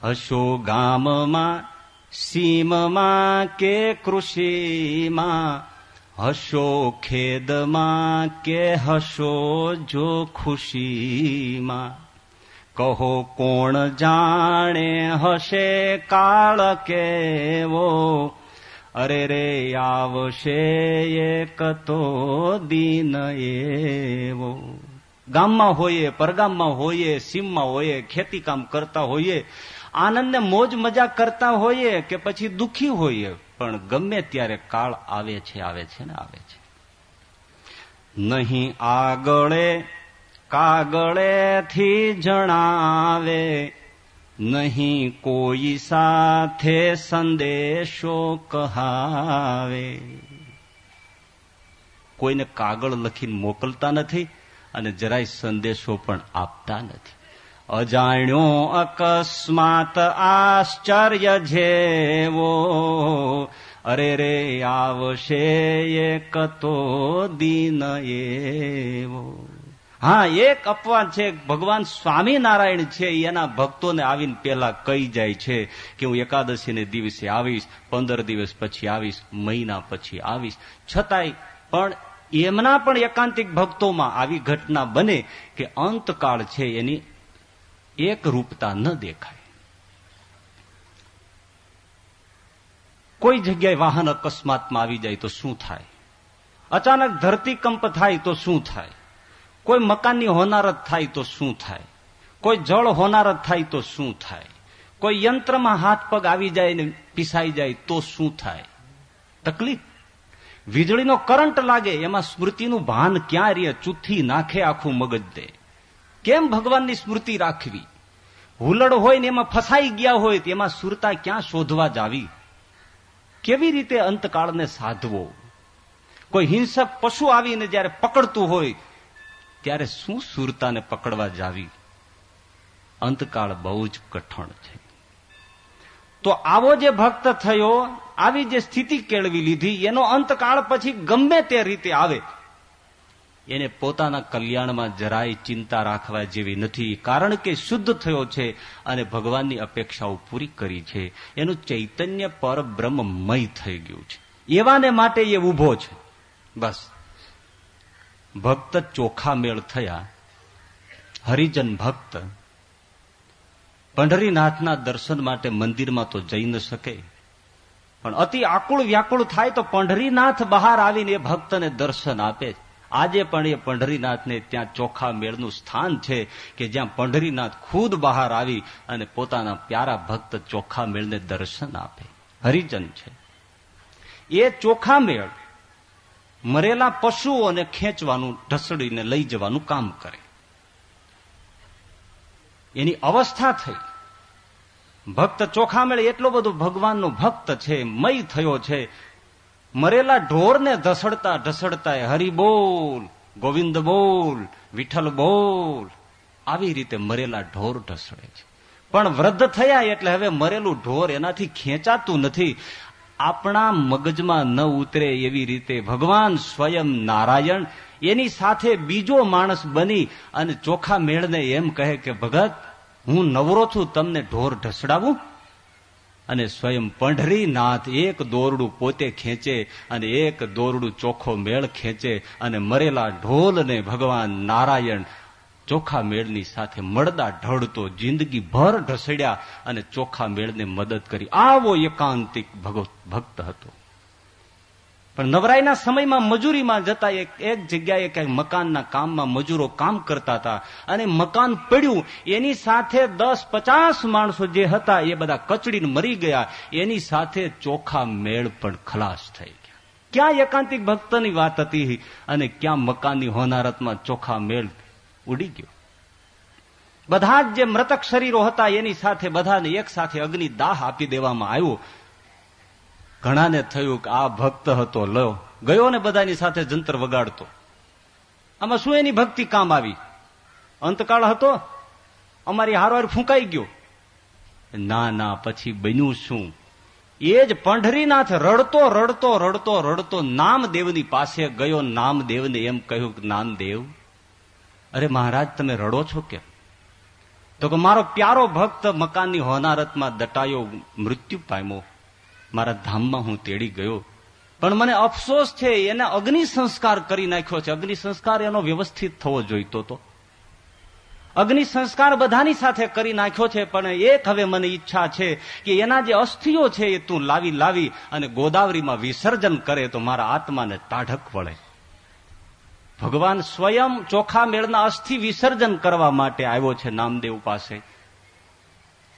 S1: હશો ગામમાં સીમમાં કે કૃષિમાં? હશો ખેદમાં કે હશો જો ખુશીમાં? કહો કોણ જાણે હશે કાળ કેવો? અરે રે, આવશે એક તો દિન એવો. ગામમાં હોઈએ, પરગામમાં હોઈએ, સીમમાં હોઈએ, ખેતી કામ કરતા હોઈએ આનંદ ને મોજ મજા કરતા હોઈએ કે પછી દુખી હોઈએ, પણ ગમે ત્યારે કાળ આવે છે આવે છે ને આવે છે. નહીં આગળે, કાગળેથી જણાવે નહીં કોઈ સાથે સંદેશો કહાવે. કોઈને કાગળ લખીને મોકલતા નથી અને જરાય સંદેશો પણ આપતા નથી. અજાણ્યો અકસ્માત આશ્ચર્ય જેવો. અરે રે, આવશે એક તો દિન એવો. હા, એક અપવાદ છે, ભગવાન સ્વામિનારાયણ છે, એના ભક્તોને આવીને પેલા કહી જાય છે કે હું એકાદશીને દિવસે આવીશ, પંદર દિવસ પછી આવીશ, મહિના પછી આવીશ. છતાંય પણ એમના પણ એકાંતિક ભક્તોમાં આવી ઘટના બને કે અંતકાળ છે એની એક રૂપતા ન દેખાય. કોઈ જગ્યાએ વાહન અકસ્માતમાં આવી જાય તો શું થાય? અચાનક ધરતીકંપ થાય તો શું થાય? કોઈ મકાનની હોનારત થાય તો શું થાય? કોઈ જળ હોનારત થાય તો શું થાય? કોઈ યંત્રમાં હાથ પગ આવી જાય ને પીસાઈ જાય તો શું થાય? તકલીફ. વીજળીનો કરંટ લાગે, એમાં સ્મૃતિનું ભાન ક્યાં રે ચુથ્થી નાખે આખું મગજ દે. કેમ ભગવાનની સ્મૃતિ રાખવી? હુલડ હોય ને એમાં ફસાઈ ગયા હોય એમાં સુરતા ક્યાં શોધવા જાવી? કેવી રીતે અંતકાળને સાધવો? કોઈ હિંસક પશુ આવીને જયારે પકડતું હોય ત્યારે શું સુરતાને પકડવા જાવી? અંતકાળ બહુ જ કઠણ છે. તો આવો જે ભક્ત થયો, આવી જે સ્થિતિ કેળવી લીધી, એનો અંતકાળ પછી ગમે તે રીતે આવે. એને પોતાના કલ્યાણમાં જરાય ચિંતા રાખવા જેવી નથી, કારણ કે શુદ્ધ થયો છે અને ભગવાનની અપેક્ષાઓ પૂરી કરી છે. એનું ચૈતન્ય પરબ્રહ્મમય થઈ ગયું છે. એવાને માટે એ ઊભો છે. બસ. ભક્ત ચોખા મેળ થયા. હરિજન ભક્ત. પંઢરીનાથના દર્શન માટે મંદિરમાં તો જઈ ન શકે. પણ અતિ આકુળ વ્યાકુળ થાય તો પંઢરીનાથ બહાર આવીને એ ભક્તને દર્શન આપે આજે પણ એ પંઢરીનાથને ત્યાં ચોખા મેળનું સ્થાન છે કે જ્યાં પંઢરીનાથ ખુદ બહાર આવી અને પોતાના પ્યારા ભક્ત ચોખા મેળને દર્શન આપે. હરિજન છે. એ ચોખા મેળ મરેલા પશુઓને ખેંચવાનું, ઢસડીને લઈ જવાનું કામ કરે. એની અવસ્થા થઈ. ભક્ત ચોખા મેળે એટલો બધો ભગવાનનો ભક્ત છે, મય થયો છે. મરેલા ઢોરને ધસડતા ઢસડતા હરિ બોલ, ગોવિંદ બોલ, વિઠ્ઠલ બોલ. આવી રીતે મરેલા ઢોર ઢસડે છે. પણ વૃદ્ધ થયા એટલે હવે મરેલું ઢોર એનાથી ખેંચાતું નથી. આપણા મગજમાં ન ઉતરે એવી રીતે ભગવાન સ્વયં નારાયણ એની સાથે બીજો માણસ બની અને ચોખા મેળને એમ કહે કે, ભગત, હું નવરો છું, તમને ઢોર ઢસડાવું? અને સ્વયં પંઢરીનાથ એક દોરડું પોતે ખેંચે અને એક દોરડું ચોખ્ખો મેળ ખેંચે અને મરેલા ઢોલને ભગવાન નારાયણ ચોખા મેળની સાથે મળદા ઢળતો જિંદગી ભર ઢસડ્યા અને ચોખા મેળને મદદ કરી. આવો એકાંતિક ભક્ત હતો. પણ નવરાયના સમયમાં મજૂરીમાં જતા એક જગ્યાએ કઈ મકાનના કામમાં મજૂરો કામ કરતા હતા અને મકાન પડ્યું. એની સાથે દસ પચાસ માણસો જે હતા એ બધા કચડીને મરી ગયા. એની સાથે ચોખા મેળ પણ ખલાસ થઈ ગયા. ક્યાં એકાંતિક ભક્તની વાત હતી અને ક્યાં મકાનની હોનારતમાં ચોખા મેળ ઉડી ગયો. બધા જ મૃતક શરીરો હતા, એની સાથે બધાને એક સાથે અગ્નિ દાહ આપી દેવામાં આવ્યો. ઘણાને થયું કે આ ભક્ત હતો લો ગયો ને બધાની સાથે જંતર વગાડતો. આમાં શું એની ભક્તિ કામ આવી? અંતકાળ હતો? અમારી હારવાર ફૂંકાઈ ગયો. ના ના, પછી બન્યું શું? એ જ પંઢરીનાથ રડતો રડતો રડતો રડતો નામદેવની પાસે ગયો. નામદેવને એમ કહ્યું કે, નામદેવ અરે મહારાજ, તમે રડો છો કેમ? તો કે મારો પ્યારો ભક્ત મકાનની હોનારતમાં દટાયો મૃત્યુ પામ્યો. મારા ધામમાં હું તેડી ગયો. પણ મને અફસોસ છે, એને અગ્નિ સંસ્કાર કરી નાખ્યો છે. અગ્નિ સંસ્કાર એનો વ્યવસ્થિત થવો જોઈતો તો. અગ્નિ સંસ્કાર બધાની સાથે કરી નાખ્યો છે, પણ એક હવે મને ઈચ્છા છે કે એના જે અસ્થિઓ છે એ તું લાવી લાવી અને ગોદાવરીમાં વિસર્જન કરે તો મારા આત્માને તાઢક વળે. ભગવાન સ્વયં ચોખા મેળના અસ્થિ વિસર્જન કરવા માટે આવ્યો છે નામદેવ પાસે.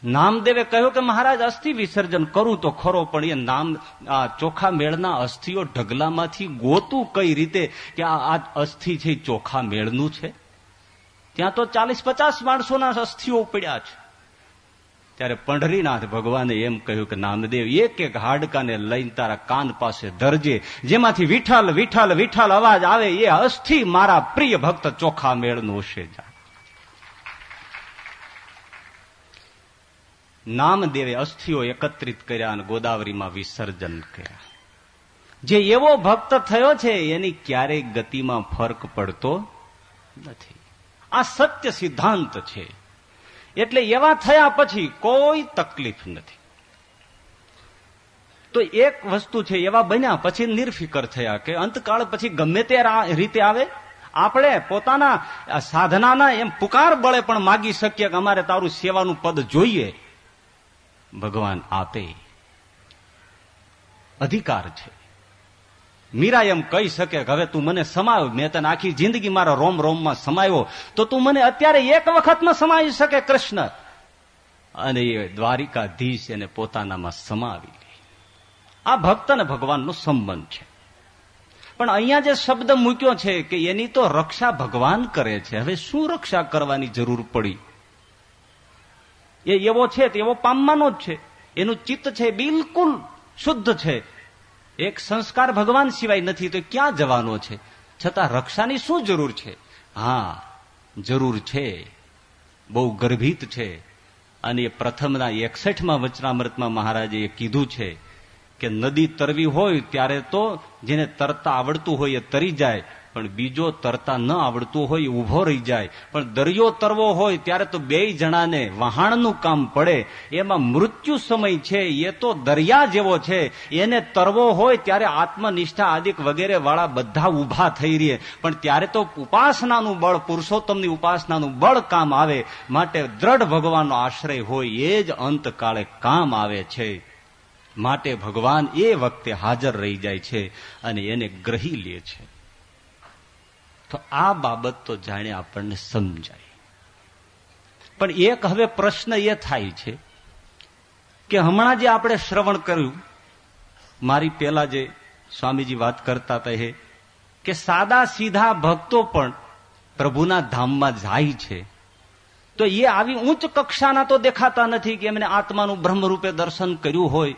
S1: નામદેવે કહ્યું કે મહારાજ, અસ્થિ વિસર્જન કરું તો ખરો, પણ એ નામ, આ ચોખા મેળના અસ્થિઓ ઢગલામાંથી ગોતું કઈ રીતે કે આ અસ્થિ છે ચોખા મેળનું છે? ત્યાં તો ચાલીસ પચાસ માણસોના અસ્થિઓ પડ્યા છે. ત્યારે પંઢરીનાથ ભગવાને એમ કહ્યું કે નામદેવ એક એક હાડકાને લઈને તારા કાન પાસે ધરજે જેમાંથી વિઠાલ વિઠાલ વિઠાલ અવાજ આવે એ અસ્થિ મારા પ્રિય ભક્ત ચોખા મેળનું હશે નામદેવે અસ્થિઓ એકત્રિત કર્યા અને ગોદાવરીમાં વિસર્જન કર્યા. જે એવો ભક્ત થયો છે, એની ક્યારેય ગતિમાં ફરક પડતો નથી. આ સત્ય સિદ્ધાંત છે. એટલે એવા થયા પછી કોઈ તકલીફ નથી. તો એક વસ્તુ છે, એવા બન્યા પછી નિર્ફિકર થયા કે અંતકાળ પછી ગમે તે રીતે આવે, આપણે પોતાના સાધનાના એમ પુકાર બળે પણ માગી શકીએ કે અમારે તારું સેવાનું પદ જોઈએ. ભગવાન આપે. અધિકાર છે. મીરા એમ કહી શકે કે હવે તું મને સમાયો મેં તને આખી જિંદગી મારા રોમ રોમમાં સમાયો તો તું મને અત્યારે એક વખતમાં સમાવી શકે કૃષ્ણ? અને એ દ્વારિકાધીશ એને પોતાનામાં સમાવી આ ભક્ત અને ભગવાનનો સંબંધ છે. પણ અહીંયા જે શબ્દ મૂક્યો છે કે એની તો રક્ષા ભગવાન કરે છે, હવે શું રક્ષા કરવાની જરૂર પડી? એ એવો છે એવો પામવાનો જ છે. એનું ચિત્ત છે, બિલકુલ શુદ્ધ છે. એક સંસ્કાર ભગવાન સિવાય નથી, તો ક્યાં જવાનો છે? છતાં રક્ષાની શું જરૂર છે? હા, જરૂર છે. બહુ ગર્ભિત છે. અને એ પ્રથમના એકસઠમાં વચનામૃતમાં મહારાજે કીધું છે કે નદી તરવી હોય ત્યારે તો જેને તરતા આવડતું હોય એ તરી જાય પણ બીજો તરતા ન આવડતું હોય ઊભો રહી જાય. પણ દરિયો તરવો હોય, ત્યારે તો બે જણાને વહાણનું કામ પડે. એમાં મૃત્યુ સમય છે, એ તો દરિયા જેવો છે. એને તરવો હોય, ત્યારે આત્મનિષ્ઠા આદિક વગેરે વાળા બધા ઊભા થઈ રહીએ પણ ત્યારે તો ઉપાસનાનું બળ, પુરુષોત્તમની ઉપાસનાનું બળ કામ આવે. માટે દ્રઢ ભગવાનનો આશ્રય હોય, એ જ અંતકાળે કામ આવે છે. માટે ભગવાન એ વખતે હાજર રહી જાય છે અને એને ગ્રહી લે છે. તો આ બાબત તો જાણે આપણને સમજાય. પણ એક હવે પ્રશ્ન એ થાય છે કે હમણાં જે આપણે શ્રવણ કર્યું, મારી પેલા જે સ્વામીજી વાત કરતા હતા એ, કે સાદા સીધા ભક્તો પણ પ્રભુના ધામમાં જાય છે, તો એ આવી ઉચ્ચ કક્ષાના તો દેખાતા નથી કે એમને આત્માનું બ્રહ્મરૂપે દર્શન કર્યું હોય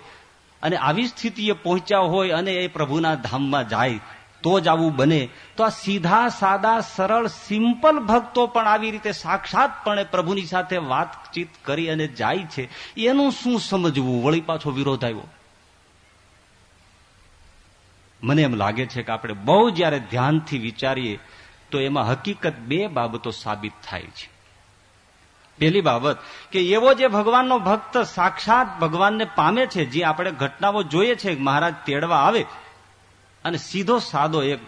S1: અને આવી સ્થિતિએ પહોંચ્યા હોય અને એ પ્રભુના ધામમાં જાય. તો જ આવું બને. તો આ સીધા, સાદા, સરળ, સિમ્પલ ભક્તો પણ આવી રીતે સાક્ષાતપણે પ્રભુની સાથે વાતચીત કરી અને જાય છે. એનું શું સમજવું? વળી પાછો વિરોધ આવ્યો. મને એમ લાગે છે કે આપણે બહુ જયારે ધ્યાનથી વિચારીએ, તો એમાં હકીકત બે બાબતો સાબિત થાય છે. પેલી બાબત કે એવો જે ભગવાનનો ભક્ત સાક્ષાત ભગવાનને પામે છે, જે આપણે ઘટનાઓ જોઈએ છે મહારાજ તેડવા આવે અને સીધો સાદો એક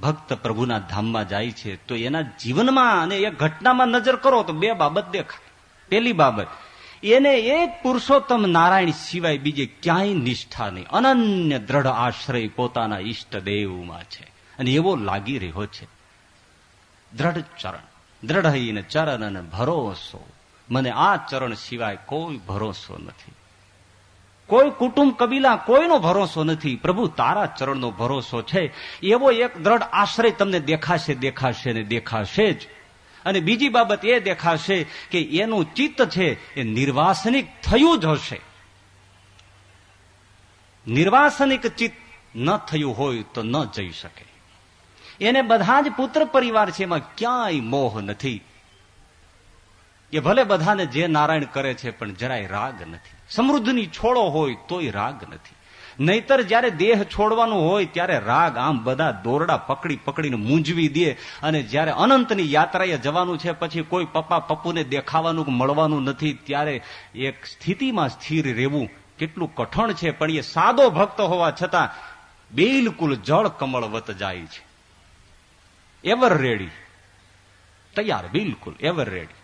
S1: ભક્ત પ્રભુના ધામમાં જાય છે, તો એના જીવનમાં અને એ ઘટનામાં નજર કરો તો બે બાબત દેખાય. પેલી બાબત, એને એક પુરુષોત્તમ નારાયણ સિવાય બીજે ક્યાંય નિષ્ઠા નહીં. અનન્ય દ્રઢ આશ્રય પોતાના ઈષ્ટદેવમાં છે. અને એવો લાગી રહ્યો છે. દ્રઢ ચરણ દ્રઢ ચરણ અને ભરોસો. મને આ ચરણ સિવાય કોઈ ભરોસો નથી. કોઈ કુટુંબ કબીલા કોઈનો ભરોસો નથી. પ્રભુ તારા ચરણનો ભરોસો છે. એવો એક દ્રઢ આશ્રય તમને દેખાશે દેખાશે ને દેખાશે જ. અને બીજી બાબત એ દેખાશે કે એનું ચિત્ત છે એ નિર્વાસનિક થયું જ હશે. નિર્વાસનિક ચિત્ત ન થયું હોય તો ન જઈ શકે. એને બધા જ પુત્ર પરિવાર છે એમાં ક્યાંય મોહ નથી. એ ભલે બધાને જે નારાયણ કરે છે પણ જરાય રાગ નથી. સમૃદ્ધની છોડો હોય તોય રાગ નથી. નહીતર જ્યારે દેહ છોડવાનું હોય ત્યારે રાગ આમ બધા દોરડા પકડી પકડીને મૂંઝવી દે અને જ્યારે અનંતની યાત્રાએ જવાનું છે પછી કોઈ પપ્પા પપ્પુને દેખાવાનું મળવાનું નથી, ત્યારે એક સ્થિતિમાં સ્થિર રહેવું કેટલું કઠણ છે, પણ એ સાદો ભક્ત હોવા છતાં બિલકુલ જળ કમળવત જાય છે. એવર રેડી તૈયાર, બિલકુલ એવર રેડી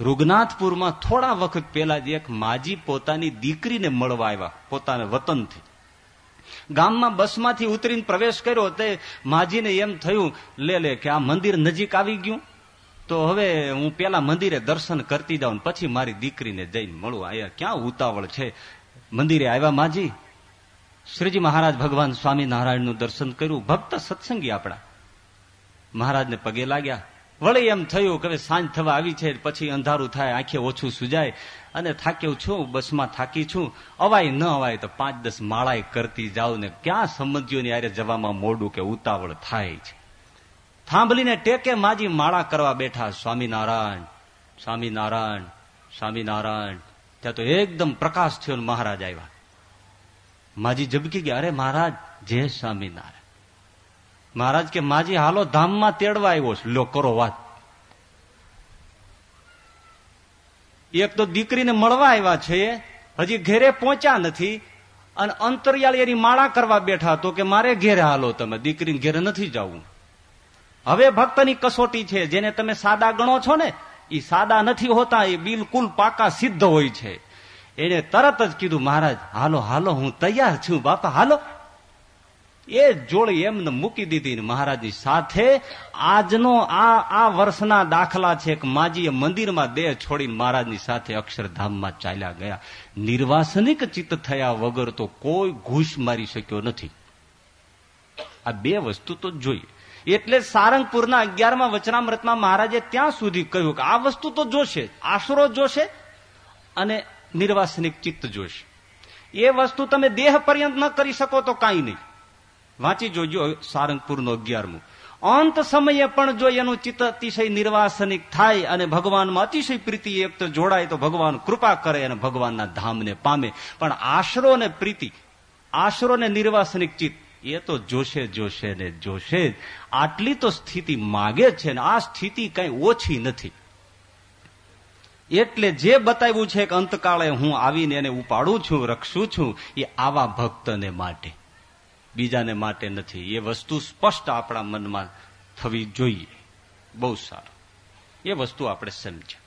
S1: રૂગનાથપુરમાં થોડા વખત પહેલા જ એક માજી પોતાની દીકરીને મળવા આવ્યા, પોતાના વતનથી. ગામમાં બસમાંથી ઉતરીને પ્રવેશ કર્યો તે માજીને એમ થયું, લે લે, કે આ મંદિર નજીક આવી ગયું. તો હવે હું પેલા મંદિરે દર્શન કરતી જાઉં પછી મારી દીકરીને જઈને મળું અહીંયા ક્યાં ઉતાવળ છે? મંદિરે આવ્યા માજી? શ્રીજી મહારાજ ભગવાન સ્વામિનારાયણનું દર્શન કર્યું. ભક્ત સત્સંગી આપણા. મહારાજને પગે લાગ્યા. વળી એમ થયું કે સાંજ થવા આવી છે, પછી અંધારું થાય, આંખે ઓછું સુજાય, અને થાક્યો છું, બસમાં થાકી છું. અવાય ન અવાય તો પાંચ દસ માળાએ કરતી જાઉં ને ક્યાં સંબંધીઓની આરે જવામાં મોડું કે ઉતાવળ થાય છે? થાંભલીને ટેકે માજી માળા કરવા બેઠા સ્વામિનારાયણ સ્વામિનારાયણ સ્વામિનારાયણ. ત્યાં તો એકદમ પ્રકાશ થયો મહારાજ આવ્યા. માજી જબકી ગયા, અરે મહારાજ, જય સ્વામિનારાયણ. મહારાજ કે, માજી, હાલો, ધામમાં તેડવા આવ્યો છે. લો કરો વાત. એક તો દીકરીને મળવા આવ્યા છે, હજી ઘેરે પહોંચ્યા નથી, અને અંતરિયાળ એની માળા કરવા બેઠા તો કે, મારે ઘેરે હાલો તમે, દીકરીને ઘેરે નથી જવું. હવે ભક્તની કસોટી છે, જેને તમે સાદા ગણો છો ને એ સાદા નથી હોતા એ બિલકુલ પાકા સિદ્ધ હોય છે. એને તરત જ કીધું, મહારાજ, હાલો હાલો, હું તૈયાર છું, બાપા, હાલો એ જોડી એમને મૂકી દીધી મહારાજની સાથે. આજનો આ આ વર્ષના દાખલા છે કે માજીએ મંદિરમાં દેહ છોડી મહારાજની સાથે અક્ષરધામમાં ચાલ્યા ગયા. નિર્વાસનિક ચિત્ત થયા વગર તો કોઈ ઘૂસ મારી શક્યો નથી. આ બે વસ્તુ તો જોઈએ. એટલે સારંગપુરના અગિયારમાં વચનામૃતમાં મહારાજે ત્યાં સુધી કહ્યું કે આ વસ્તુ તો જોશે, આશરો જોશે અને નિર્વાસનિક ચિત્ત જોશે. એ વસ્તુ તમે દેહ પર્યંત ન કરી શકો તો કાંઈ નહીં. વાંચી જોજો, સારંગપુરનો અગિયારમું. અંત સમયે પણ જો એનું ચિત્ત અતિશય નિર્વાસનિક થાય અને ભગવાનમાં અતિશય પ્રીતિ એક જોડાય, તો ભગવાન કૃપા કરે અને ભગવાનના ધામને પામે. પણ આશરો ને પ્રીતિ, આશરો ને નિર્વાસનિક ચિત્ત, એ તો જોશે જોશે ને જોશે આટલી તો સ્થિતિ માગે છે ને, આ સ્થિતિ કઈ ઓછી નથી. એટલે જે બતાવ્યું છે કે અંતકાળે હું આવીને એને ઉપાડું છું, રક્ષું છું, એ આવા ભક્તને માટે. બીજાને માટે નથી. એ વસ્તુ સ્પષ્ટ આપણા મનમાં થવી જોઈએ. બહુ સારું. એ વસ્તુ આપણે સમજ્યા.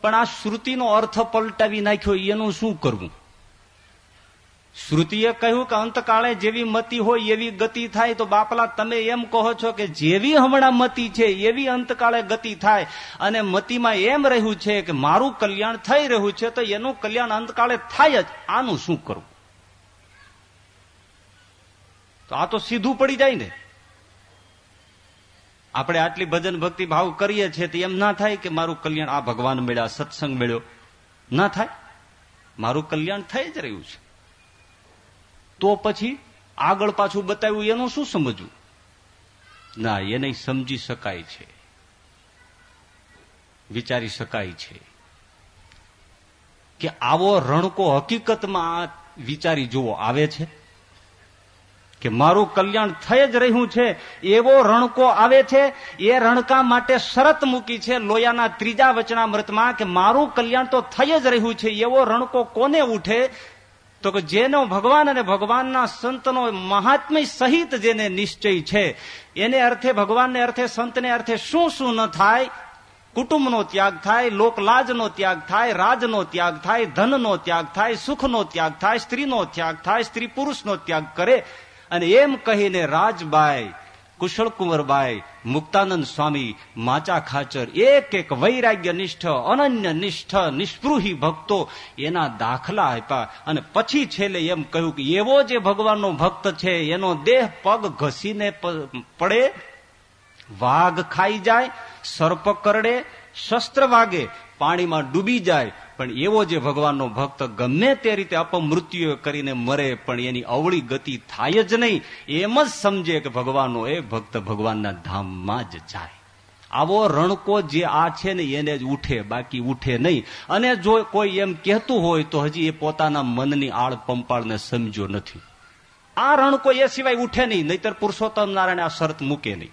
S1: પણ આ શ્રુતિનો અર્થ પલટાવી નાખ્યો, એનું શું કરવું? શ્રુતિએ કહ્યું કે અંતકાળે જેવી મતી હોય એવી ગતિ થાય. તો બાપલા, તમે એમ કહો છો કે જેવી હમણાં મતી છે, એવી અંતકાળે ગતિ થાય. અને મતીમાં એમ રહ્યું છે કે મારું કલ્યાણ થઈ રહ્યું છે, તો એનું કલ્યાણ અંતકાળે થાય જ. આનું શું કરવું? તો આ તો સીધું પડી જાય ને. આપણે આટલી ભજન ભક્તિ ભાવ કરીએ છીએ તો એમ ના થાય કે મારું કલ્યાણ આ ભગવાન મળ્યા, સત્સંગ મળ્યો. ના થાય. મારું કલ્યાણ થઈ જ રહ્યું છે. તો પછી આગળ પાછું બતાવ્યું, એનું શું સમજવું? ના એને સમજી શકાય છે. વિચારી શકાય છે. કે આવો રણકો હકીકતમાં વિચારી જુઓ, આવે છે? કે મારું કલ્યાણ થઈ જ રહ્યું છે, એવો રણકો આવે છે, એ રણકા માટે શરત મૂકી છે લોયાના ત્રીજા વચનામૃતમાં કે મારું કલ્યાણ તો થઈ જ રહ્યું છે, એવો રણકો કોને ઉઠે? તો કે જેનો ભગવાન અને ભગવાનના સંતનો મહાત્મ્ય સહિત જેને નિશ્ચય છે, એને અર્થે ભગવાનને અર્થે સંતને અર્થે શું શું ન થાય? કુટુંબનો ત્યાગ થાય, લોકલાજનો ત્યાગ થાય, રાજનો ત્યાગ થાય, ધનનો ત્યાગ થાય, સુખનો ત્યાગ થાય, સ્ત્રીનો ત્યાગ થાય, સ્ત્રી પુરુષનો ત્યાગ કરે. અને એમ કહીને રાજબાઈ કુશળ કુંવરબાઈ મુક્તાનંદ સ્વામી, માચા ખાચર, એક એક વૈરાગ્ય નિષ્ઠ અનન્ય નિષ્ઠ નિષ્પૃહી ભક્તો એના દાખલા આપ્યા. અને પછી છેલ્લે એમ કહ્યું કે એવો જે ભગવાનનો ભક્ત છે, એનો દેહ પગ ઘસીને પડે, વાઘ ખાઈ જાય, સર્પ કરડે, શસ્ત્ર વાગે, પાણીમાં ડૂબી જાય પણ એવો જે ભગવાનનો ભક્ત ગમે તે રીતે અપમૃત્યુ કરીને મરે, પણ એની અવળી ગતિ થાય જ નહીં, એમ જ સમજે કે ભગવાનનો એ ભક્ત ભગવાનના ધામમાં જ જાય. આવો રણકો જે આ છે ને એને જ ઉઠે, બાકી ઉઠે નહીં. અને જો કોઈ એમ કહેતું હોય તો હજી એ પોતાના મનની આળ પંપાળને સમજ્યો નથી. આ રણકો એ સિવાય ઉઠે નહીં, નહીતર પુરુષોત્તમ નારાયણ આ શરત મૂકે નહીં.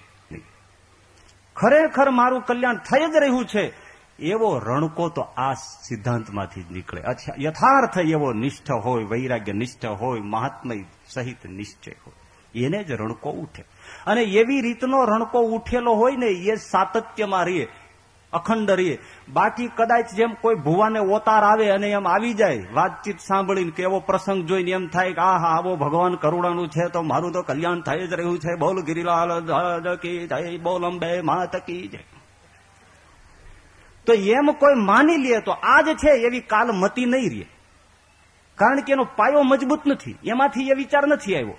S1: ખરેખર મારું કલ્યાણ થઈ જ રહ્યું છે. એવો રણકો તો આ સિદ્ધાંતમાંથી જ નીકળે. યથાર્થ એવો નિષ્ઠ હોય, વૈરાગ્ય નિષ્ઠ હોય, મહાત્મય સહિત નિશ્ચય હોય. એને જ રણકો ઉઠે. અને એવી રીતનો રણકો ઉઠેલો હોય ને, એ સાતત્યમાં રહીએ, અખંડ રહીએ. બાકી કદાચ જેમ કોઈ ભુવાને ઓતાર આવે અને એમ આવી જાય, વાતચીત સાંભળીને કે એવો પ્રસંગ જોઈને એમ થાય કે આ હા આવો ભગવાન કરુણાનું છે, તો મારું તો કલ્યાણ થઈ જ રહ્યું છે. બોલ ગિરિલાલ બોલ અંબે, માત કી જય. તો એમ કોઈ માની લે તો આજ છે એવી કાલ મતી નહીં રહે. કારણ કે એનો પાયો મજબૂત નથી. એમાંથી એ વિચાર નથી આવ્યો.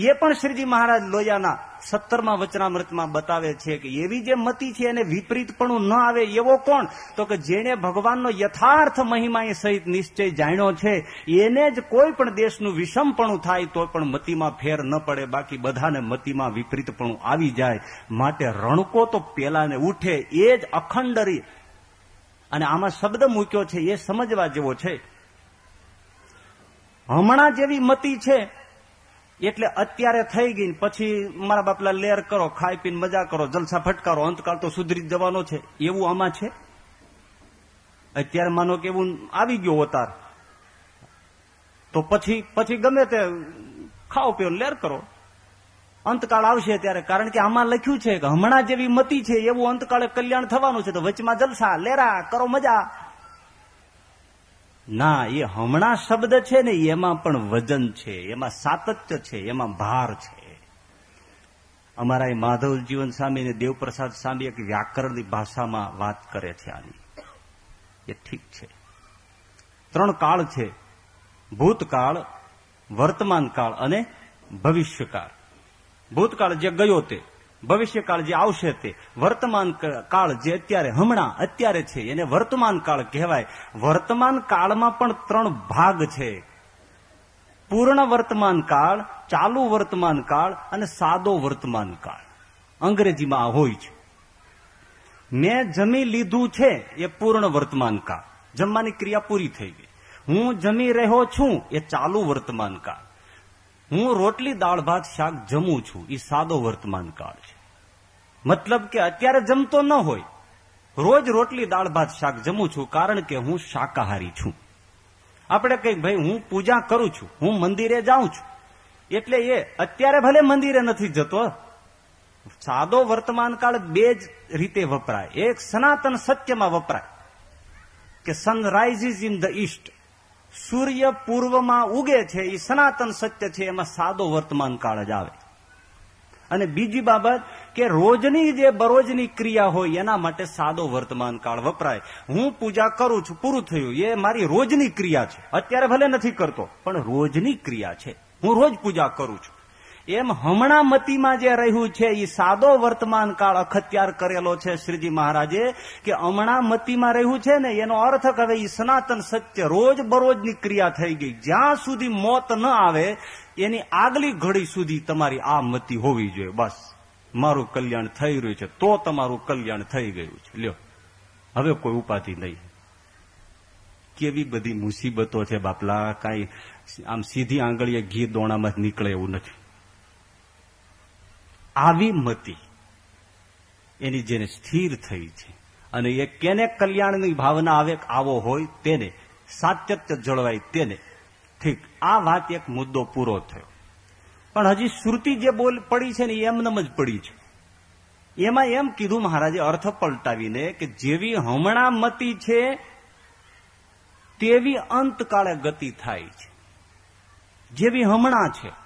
S1: એ પણ શ્રીજી મહારાજ લોયાના સત્તરમાં વચનામૃતમાં બતાવે છે કે એવી જે મતી છે એને વિપરીતપણું ન આવે એવો કોણ? તો કે જેને ભગવાનનો યથાર્થ મહિમા સહિત નિશ્ચય જાણ્યો છે, એને જ કોઈ પણ દેશનું વિષમપણું થાય તો પણ મતીમાં ફેર ન પડે, બાકી બધાને મતીમાં વિપરીતપણું આવી જાય. માટે રણકો તો પેલાને ઉઠે, એ જ અખંડરી. અને આમાં શબ્દ મૂક્યો છે, એ સમજવા જેવો છે. હમણાં જેવી મતી છે એટલે અત્યારે થઈ ગઈ પછી મારા બાપલા લેર કરો, ખાઈ પીને મજા કરો, જલસા ફટકારો, અંતકાળ તો સુધરી જવાનો છે. એવું આમાં છે? અત્યારે માનો કે એવું આવી ગયો અવતાર તો પછી પછી ગમે તે ખાઓ, પીઓ લેર કરો. અંતકાળ આવશે ત્યારે, કારણ કે આમાં લખ્યું છે કે હમણાં જેવી મતી છે, એવું અંતકાળે કલ્યાણ થવાનું છે. તો વચમાં જલસા, લેરા, કરો મજા. ના, એ હમણાં શબ્દ છે ને, એમાં પણ વજન છે, એમાં સાતત્ય છે, એમાં ભાર છે. અમારા એ માધવ જીવન સ્વામી અને દેવપ્રસાદ સ્વામી એક વ્યાકરણની ભાષામાં વાત કરે છે આની. એ ઠીક છે. ત્રણ કાળ છે. ભૂતકાળ વર્તમાન કાળ અને ભવિષ્યકાળ. ભૂતકાળ જે ગયો તે. ભવિષ્યકાળ જે આવશે તે વર્તમાન કાળ જે અત્યારે હમણાં અત્યારે છે, એને વર્તમાન કાળ કહેવાય. વર્તમાન કાળમાં પણ ત્રણ ભાગ છે. પૂર્ણ વર્તમાન કાળ, ચાલુ વર્તમાન કાળ અને સાદો વર્તમાન કાળ. અંગ્રેજીમાં હોય છે. મેં જમી લીધું છે એ પૂર્ણ વર્તમાન કાળ. જમવાની ક્રિયા પૂરી થઈ ગઈ. હું જમી રહ્યો છું એ ચાલુ વર્તમાન કાળ. હું રોટલી, દાળ, ભાત, શાક જમું છું. એ સાદો વર્તમાન કાળ છે. મતલબ કે અત્યારે જમતો ન હોય. રોજ રોટલી, દાળ, ભાત, શાક જમું છું કારણ કે હું શાકાહારી છું. આપણે કંઈક, ભાઈ, હું પૂજા કરું છું. હું મંદિરે જાઉં છું. એટલે એ અત્યારે ભલે મંદિરે નથી જતો, સાદો વર્તમાન કાળ બે જ રીતે વપરાય. એક સનાતન સત્યમાં વપરાય કે સનરાઇઝ ઇન ધ ઈસ્ટ સૂર્ય પૂર્વમાં ઉગે છે એ સનાતન સત્ય છે, એમાં સાદો વર્તમાન કાળ જ આવે. અને બીજી બાબત કે રોજની જે બરોજની ક્રિયા હોય, એના માટે સાદો વર્તમાન કાળ વપરાય. હું પૂજા કરું છું, પૂરું થયું, એ મારી રોજની ક્રિયા છે. અત્યારે ભલે નથી કરતો, પણ રોજની ક્રિયા છે. હું રોજ પૂજા કરું છું. એમ હમણાં મતીમાં જે રહ્યું છે એ સાદો વર્તમાન કાળ અખત્યાર કરેલો છે શ્રીજી મહારાજે, કે હમણાં મતીમાં રહ્યું છે ને, એનો અર્થ હવે એ સનાતન સત્ય રોજ બરોજની ક્રિયા થઈ ગઈ. જ્યાં સુધી મોત ન આવે, એની આગલી ઘડી સુધી તમારી આ મતી હોવી જોઈએ. બસ, મારું કલ્યાણ થઈ રહ્યું છે, તો તમારું કલ્યાણ થઈ ગયું છે. લ્યો, હવે કોઈ ઉપાધિ નહીં. કેવી બધી મુસીબતો છે બાપલા, કાંઈ આમ સીધી આંગળીએ ઘી દોણામાં નીકળે એવું નથી. આવી મતિ. એની જેને સ્થિર થઈ છે અને એ કેને કલ્યાણની ભાવના આવે આવો હોય તેને સાત્યત્ય જળવાય તેને. ઠીક, આ વાત એક મુદ્દો પૂરો થયો. પણ હજી શ્રુતિ જે બોલ પડી છે ને એમનમ જ પડી છે. એમાં એમ કીધું મહારાજે અર્થ પલટાવીને કે જેવી હમણાં મતી છે, તેવી અંતકાળે ગતિ થાય છે. જેવી હમણાં છે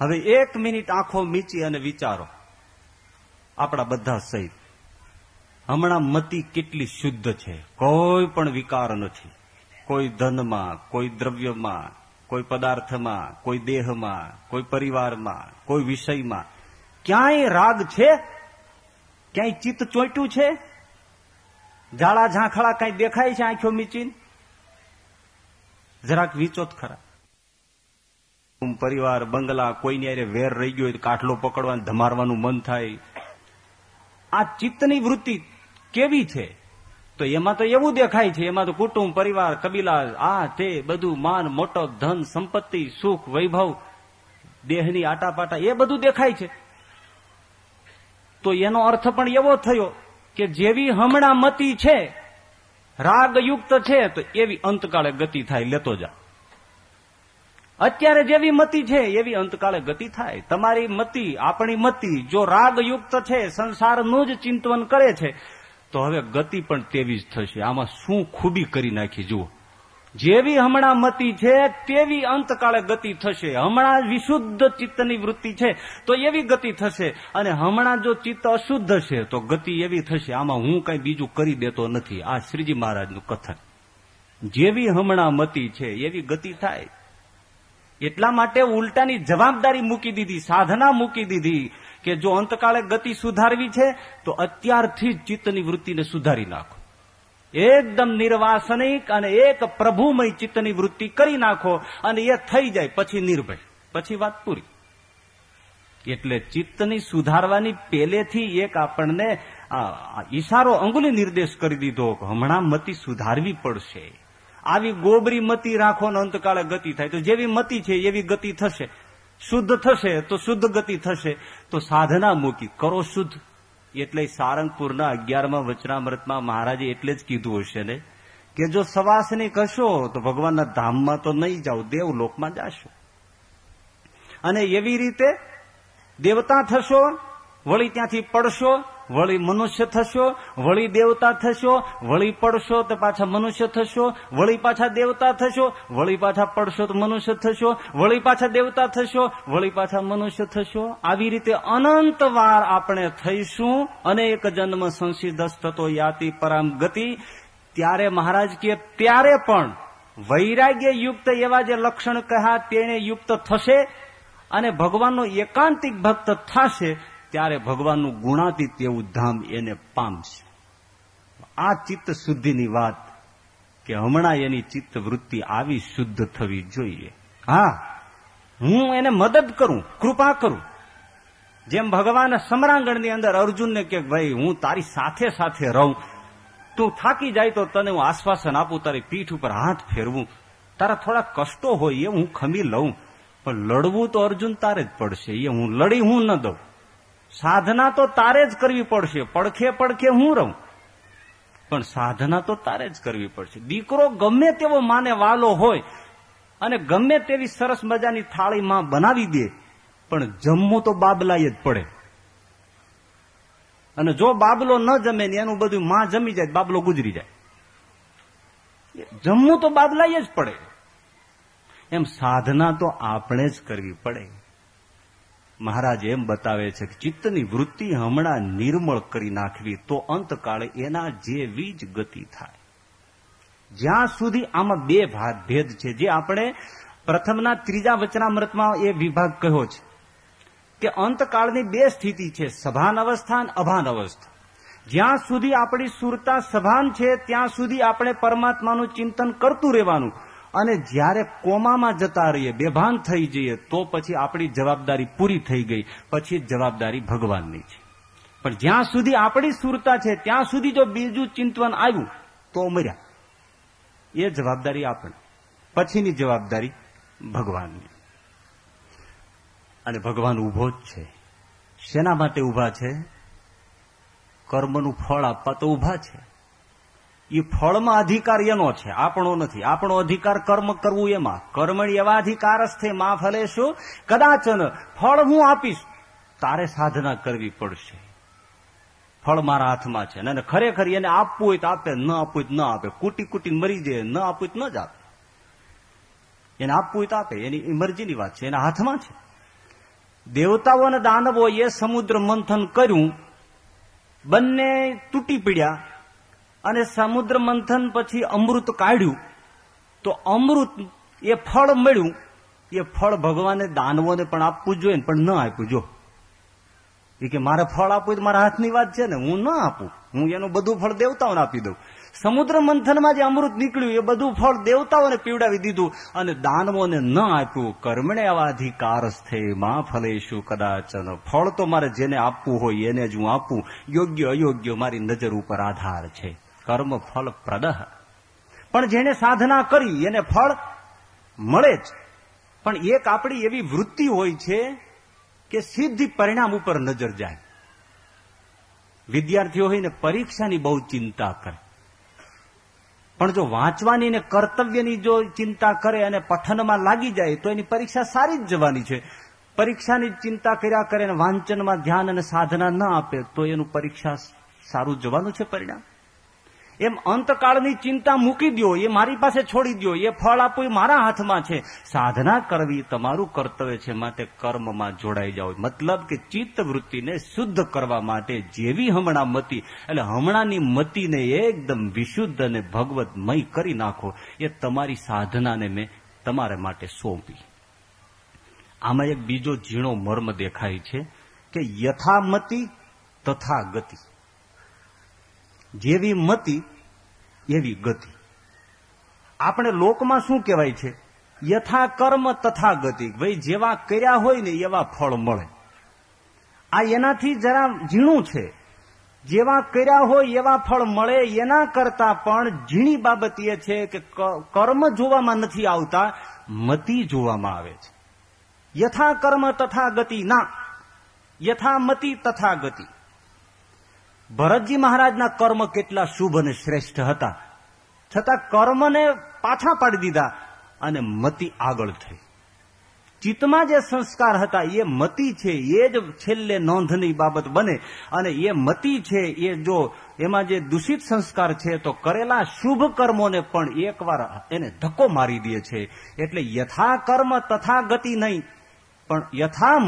S1: હવે એક મિનિટ આંખો મીચી અને વિચારો. આપણા બધા સહિત. હમણાં મતી કેટલી શુદ્ધ છે. કોઈ પણ વિકાર નથી. કોઈ ધનમાં, કોઈ દ્રવ્યમાં, કોઈ પદાર્થમાં, કોઈ દેહમાં, કોઈ પરિવારમાં, કોઈ વિષયમાં. ક્યાંય રાગ છે? ક્યાંય ચિત્ત ચોટ્યું છે? ઝાડા ઝાંખળા કઈ દેખાય છે આંખો મીચીને? જરાક વિચોત ખરા. પરિવાર, બંગલા, કોઈની અરે વેર રહી ગયો કાઠલો પકડવાનું ધમારવાનું મન થાય. આ ચિત્તની વૃત્તિ કેવી છે? તો એમાં તો એવું દેખાય છે, એમાં તો કુટુંબ, પરિવાર, કબીલા, આ, તે, બધું, માન, મોટો, ધન, સંપત્તિ, સુખ, વૈભવ, દેહની આટાપાટા, એ બધું દેખાય છે. તો એનો અર્થ પણ એવો થયો કે જેવી હમણાં મતી છે, રાગયુક્ત છે, તો એવી અંતકાળે ગતિ થાય, લેતો જા. અત્યારે જેવી મતિ છે, એવી અંતકાળે ગતિ થાય. તમારી મતિ, આપણી મતિ, જો રાગયુક્ત છે, સંસારનું જ ચિંતન કરે છે, તો હવે ગતિ પણ તેવી જ થશે. આમાં શું ખૂબી કરી નાખી, જુઓ. જેવી હમણાં મતિ છે, તેવી અંતકાળે ગતિ થશે. હમણાં વિશુદ્ધ ચિત્તની વૃત્તિ છે, તો એવી ગતિ થશે. અને હમણાં જો ચિત્ત અશુદ્ધ છે, તો ગતિ એવી થશે. આમાં હું કઈ બીજું કરી દેતો નથી. આ શ્રીજી મહારાજનું કથન. જેવી હમણાં મતિ છે, એવી ગતિ થાય. એટલા માટે ઉલટાની જવાબદારી મૂકી દીધી, સાધના મૂકી દીધી કે જો અંતકાળે ગતિ સુધારવી છે, તો અત્યારથી જ ચિત્તની વૃત્તિને સુધારી નાખો. એકદમ નિર્વાસનિક અને એક પ્રભુમય ચિત્તની વૃત્તિ કરી નાખો અને એ થઈ જાય, પછી નિર્ભય. પછી વાત પૂરી. એટલે ચિત્તની સુધારવાની પહેલેથી એક આપણને ઈશારો અંગુલી નિર્દેશ કરી દીધો હમણાં મતી સુધારવી પડશે. આવી ગોબરી મતી રાખો ને અંતકાળે ગતિ થાય. તો જેવી મતી છે, એવી ગતિ થશે. શુદ્ધ થશે, તો શુદ્ધ ગતિ થશે. તો સાધના મૂકી, કરો શુદ્ધ. એટલે સારંગપુરના અગિયારમાં વચનામૃતમાં મહારાજે એટલે જ કીધું હશે ને, કે જો સવાસની કશો, તો ભગવાનના ધામમાં તો નહીં જાઓ, દેવલોકમાં જાશો. અને એવી રીતે દેવતા થશો વળી ત્યાંથી પડશો, વળી મનુષ્ય થશો, વળી દેવતા થશો, વળી પડશો તો પાછા મનુષ્ય થશો, વળી પાછા દેવતા થશો, વળી પાછા પડશો તો મનુષ્ય થશો, વળી પાછા દેવતા થશો, વળી પાછા મનુષ્ય થશો. આવી રીતે અનંત વાર આપણે થઈશું. અનેક જન્મ સંસિદ્ધ થતો યાતિ પરામ ગતિ. ત્યારે મહારાજ કે, ત્યારે પણ વૈરાગ્ય યુક્ત એવા જે લક્ષણ કહ્યા તેને યુક્ત થશે અને ભગવાનનો એકાંતિક ભક્ત થશે ત્યારે ભગવાનનું ગુણાતીત એવું ધામ એને પામશે આ ચિત્ત શુદ્ધિની વાત કે હમણાં એની ચિત્ત વૃત્તિ આવી શુદ્ધ થવી જોઈએ. હા, હું એને મદદ કરું, કૃપા કરું. જેમ ભગવાન સમરાંગણની અંદર અર્જુનને કે ભાઈ, હું તારી સાથે સાથે રહું, તું થાકી જાય તો તને હું આશ્વાસન આપું, તારી પીઠ ઉપર હાથ ફેરવું. તારા થોડા કષ્ટો હોય એ હું ખમી લઉં. પણ લડવું તો અર્જુન તારે જ પડશે, એ હું લડી હું ન દઉં. સાધના તો તારે જ કરવી પડશે. પડખે પડખે હું રહું. પણ સાધના તો તારે જ કરવી પડશે. દીકરો ગમે તેવો માને વાલો હોય અને ગમે તેવી સરસ મજાની થાળી માં બનાવી દે, પણ જમવું તો બાબલાય જ પડે. અને જો બાબલો ન જમે ને એનું બધું માં જમી જાય, બાબલો ગુજરી જાય. જમવું તો બાબલાય જ પડે. એમ સાધના તો આપણે જ કરવી પડે. મહારાજ એમ બતાવે છે કે ચિત્તની વૃત્તિ હમણાં નિર્મળ કરી નાખવી તો અંતકાળે એના જેવી જ ગતિ થાય. જ્યાં સુધી આમાં બે ભેદ છે, જે આપણે પ્રથમના ત્રીજા વચનામૃતમાં એ વિભાગ કહ્યો છે કે અંતકાળની બે સ્થિતિ છે સભાન અવસ્થા અને અભાન અવસ્થા જ્યાં સુધી આપણી સુરતા સભાન છે, ત્યાં સુધી આપણે પરમાત્માનું ચિંતન કરતું રહેવાનું અને જ્યારે કોમામાં જતા રહીએ, બેભાન થઈ જઈએ, તો પછી આપણી જવાબદારી પૂરી થઈ ગઈ. પછી જવાબદારી ભગવાનની છે. પણ જ્યાં સુધી આપણી સુરતા છે, ત્યાં સુધી જો બીજું ચિંતન આવ્યું, તો મર્યા. એ જવાબદારી આપણે. પછીની જવાબદારી ભગવાનની. અને ભગવાન ઊભો જ છે. શેના માટે ઊભા છે? કર્મનું ફળ આપવા તો ઊભા છે. એ ફળમાં અધિકાર એનો છે, આપણો નથી. આપણો અધિકાર કર્મ કરવું એમાં. કર્મણી એવા અધિકાર જ છે માં ફલે શું? કદાચન ફળ હું આપીશ. તારે સાધના કરવી પડશે. ફળ મારા હાથમાં છે. અને ખરેખર એને આપવું હોય તો આપે, ન આપવું હોય ન આપે. કુટી કુટી મરી જાય, ન આપવું ન જ આપે. એને આપવું હોય તો આપે. એની મરજીની વાત છે. એના હાથમાં છે. દેવતાઓ અને દાનવો એ સમુદ્ર મંથન કર્યું. બંને તૂટી પડ્યા. અને સમુદ્ર મંથન પછી અમૃત કાઢ્યું. તો અમૃત એ ફળ મળ્યું. એ ફળ ભગવાને દાનવોને પણ આપવું જોઈએ પણ ન આપ્યું. જો. એ કે મારે ફળ આપવું તો મારા હાથની વાત છે ને, હું ન આપું. હું એનું બધું ફળ દેવતાઓને આપી દઉં. સમુદ્ર મંથનમાં જે અમૃત નીકળ્યું, એ બધું ફળ દેવતાઓને પીવડાવી દીધું અને દાનવોને ન આપ્યું. કર્મણે અધિકાર સ્થે માં ફલેશું કદાચ ફળ તો મારે જેને આપવું હોય એને જ હું આપું. યોગ્ય અયોગ્ય મારી નજર ઉપર આધાર છે. કર્મ ફળ પ્રદહ પણ જેને સાધના કરી, એને ફળ મળે જ. પણ એક આપણી એવી વૃત્તિ હોય છે કે સીધી પરિણામ ઉપર નજર જાય. વિદ્યાર્થીઓ હોય ને પરીક્ષાની બહુ ચિંતા કરે. પણ જો વાંચવાની ને કર્તવ્યની જો ચિંતા કરે અને પઠનમાં લાગી જાય, તો એની પરીક્ષા સારી જ જવાની છે. પરીક્ષાની ચિંતા કર્યા કરે અને વાંચનમાં ધ્યાન અને સાધના ના આપે, તો એનું પરીક્ષા સારું જવાનું છે પરિણામ? એમ અંતકાળની ચિંતા મૂકી દો એ મારી પાસે છોડી દો એ ફળ આપવું એ મારા હાથમાં છે. સાધના કરવી તમારું કર્તવ્ય છે, માટે કર્મમાં જોડાઈ જાઓ. મતલબ કે ચિત્ત વૃત્તિને શુદ્ધ કરવા માટે જેવી હમણાં મતી, એટલે હમણાંની મતીને એકદમ વિશુદ્ધ અને ભગવતમય કરી નાખો, એ તમારી સાધનાને મેં તમારે માટે સોંપી. આમાં એક બીજો ઝીણો મર્મ દેખાય છે કે યથામતી તથા ગતિ. જેવી મતિ, એવી ગતિ. આપણે લોકમાં શું કહેવાય છે? યથા કર્મ તથા ગતિ. ભાઈ જેવા કર્યા હોય ને એવા ફળ મળે. આ એનાથી જરા ઝીણું છે. જેવા કર્યા હોય એવા ફળ મળે એના કરતા પણ ઝીણી બાબત એ છે કે કર્મ જોવામાં નથી આવતા, મતિ જોવામાં આવે છે. યથા કર્મ તથા ગતિ ના. યથા મતિ તથા ગતિ. ભરતજી મહારાજના કર્મ કેટલા શુભ અને શ્રેષ્ઠ હતા. છતાં કર્મને પાછા પાડી દીધા અને મતિ આગળ થઈ.
S2: ચિત્તમાં જે સંસ્કાર હતા, એ મતિ છે, એ જ છેલ્લે નોંધની બાબત બને. અને એ મતિ છે, એ જો એમાં જે દૂષિત સંસ્કાર છે, તો કરેલા શુભ કર્મોને પણ એકવાર એને ધક્કો મારી દે છે. એટલે યથા કર્મ તથા ગતિ નહીં, પણ યથા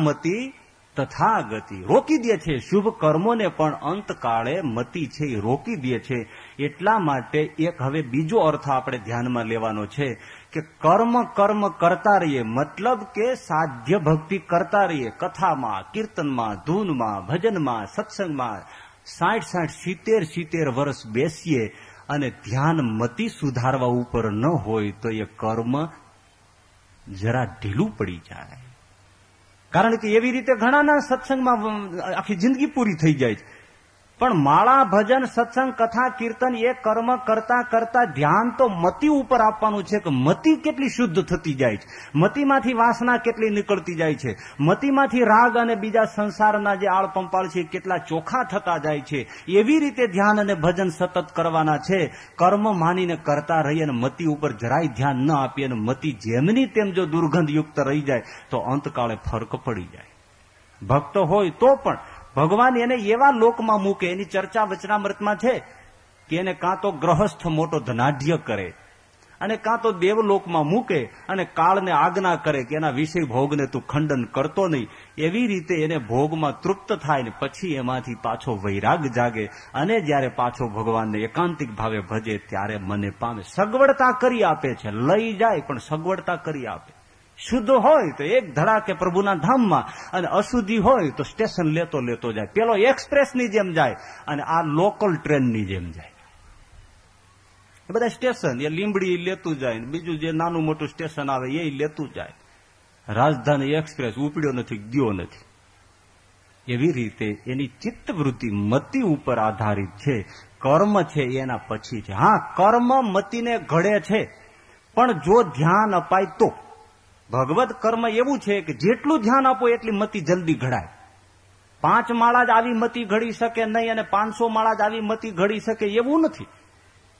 S2: મતિ તથા ગતિ રોકી દે છે. શુભ કર્મોને પણ અંતકાળે મતિ છે. એ રોકી દે છે. એટલા માટે એક હવે બીજો અર્થ આપણે ધ્યાનમાં લેવાનો છે કે કર્મ કર્મ કરતા રહીએ. મતલબ કે સાધ્ય ભક્તિ કરતા રહીએ. કથામાં, કીર્તનમાં, ધૂનમાં, ભજનમાં, સત્સંગમાં સાઠ સાઠ સિત્તેર સિત્તેર વર્ષ બેસીએ અને ધ્યાન મતિ સુધારવા ઉપર ન હોય તો એ કર્મ જરા ઢીલું પડી જાય. કારણ કે એવી રીતે ઘણાના સત્સંગમાં આખી જિંદગી પૂરી થઈ જાય છે. પણ માળા ભજન, સત્સંગ, કથા, કીર્તન એ કર્મ કરતા કરતા ધ્યાન તો મતિ ઉપર આપવાનું છે કે મતિ કેટલી શુદ્ધ થતી જાય છે. મતિમાંથી વાસના કેટલી નીકળતી જાય છે. મતિમાંથી રાગ અને બીજા સંસારના જે આળપંપાળ છે કેટલા ચોખા થતા જાય છે. એવી રીતે ધ્યાન અને ભજન સતત કરવાના છે. કર્મ માનીને કરતા રહી અને મતિ ઉપર જરાય ધ્યાન ન આપીએ અને મતિ જેમની તેમ જો દુર્ગંધયુક્ત રહી જાય તો અંતકાળે ફરક પડી જાય. ભક્ત હોય તો પણ ભગવાન એને એવા લોકમાં મૂકે, એની ચર્ચા વચનામૃતમાં છે કે એને કાં તો ગ્રહસ્થ મોટો ધનાઢ્ય કરે અને કાં તો દેવલોકમાં મૂકે અને કાળને આજ્ઞા કરે કે એના વિષય ભોગને તું ખંડન કરતો નહીં. એવી રીતે એને ભોગમાં તૃપ્ત થાય ને પછી એમાંથી પાછો વૈરાગ જાગે અને જ્યારે પાછો ભગવાનને એકાંતિક ભાવે ભજે ત્યારે મને પામે. સગવડતા કરી આપે છે, લઈ જાય પણ સગવડતા કરી આપે. શુદ્ધ હોય તો એક ધડાકે પ્રભુના ધામમાં અને અશુદ્ધિ હોય તો સ્ટેશન લેતો લેતો જાય. પેલો એક્સપ્રેસની જેમ જાય અને આ લોકલ ટ્રેનની જેમ જાય. એ બધા સ્ટેશન, એ લીંબડી લેતું જાય બીજું જે નાનું મોટું સ્ટેશન આવે એ લેતું જાય. રાજધાની એક્સપ્રેસ ઉપડ્યો નથી, ગયો નથી. એવી રીતે એની ચિત્તવૃત્તિ મતિ ઉપર આધારિત છે. કર્મ છે એના પછી છે. હા, કર્મ મતિને ઘડે છે. પણ જો ધ્યાન અપાય તો ભગવત કર્મ એવું છે કે જેટલું ધ્યાન આપો એટલી મતિ જલ્દી ઘડાય. પાંચ માળા જ આવી મતિ ઘડી શકે નહીં અને પાંચસો માળા જ આવી મતિ ઘડી શકે એવું નથી.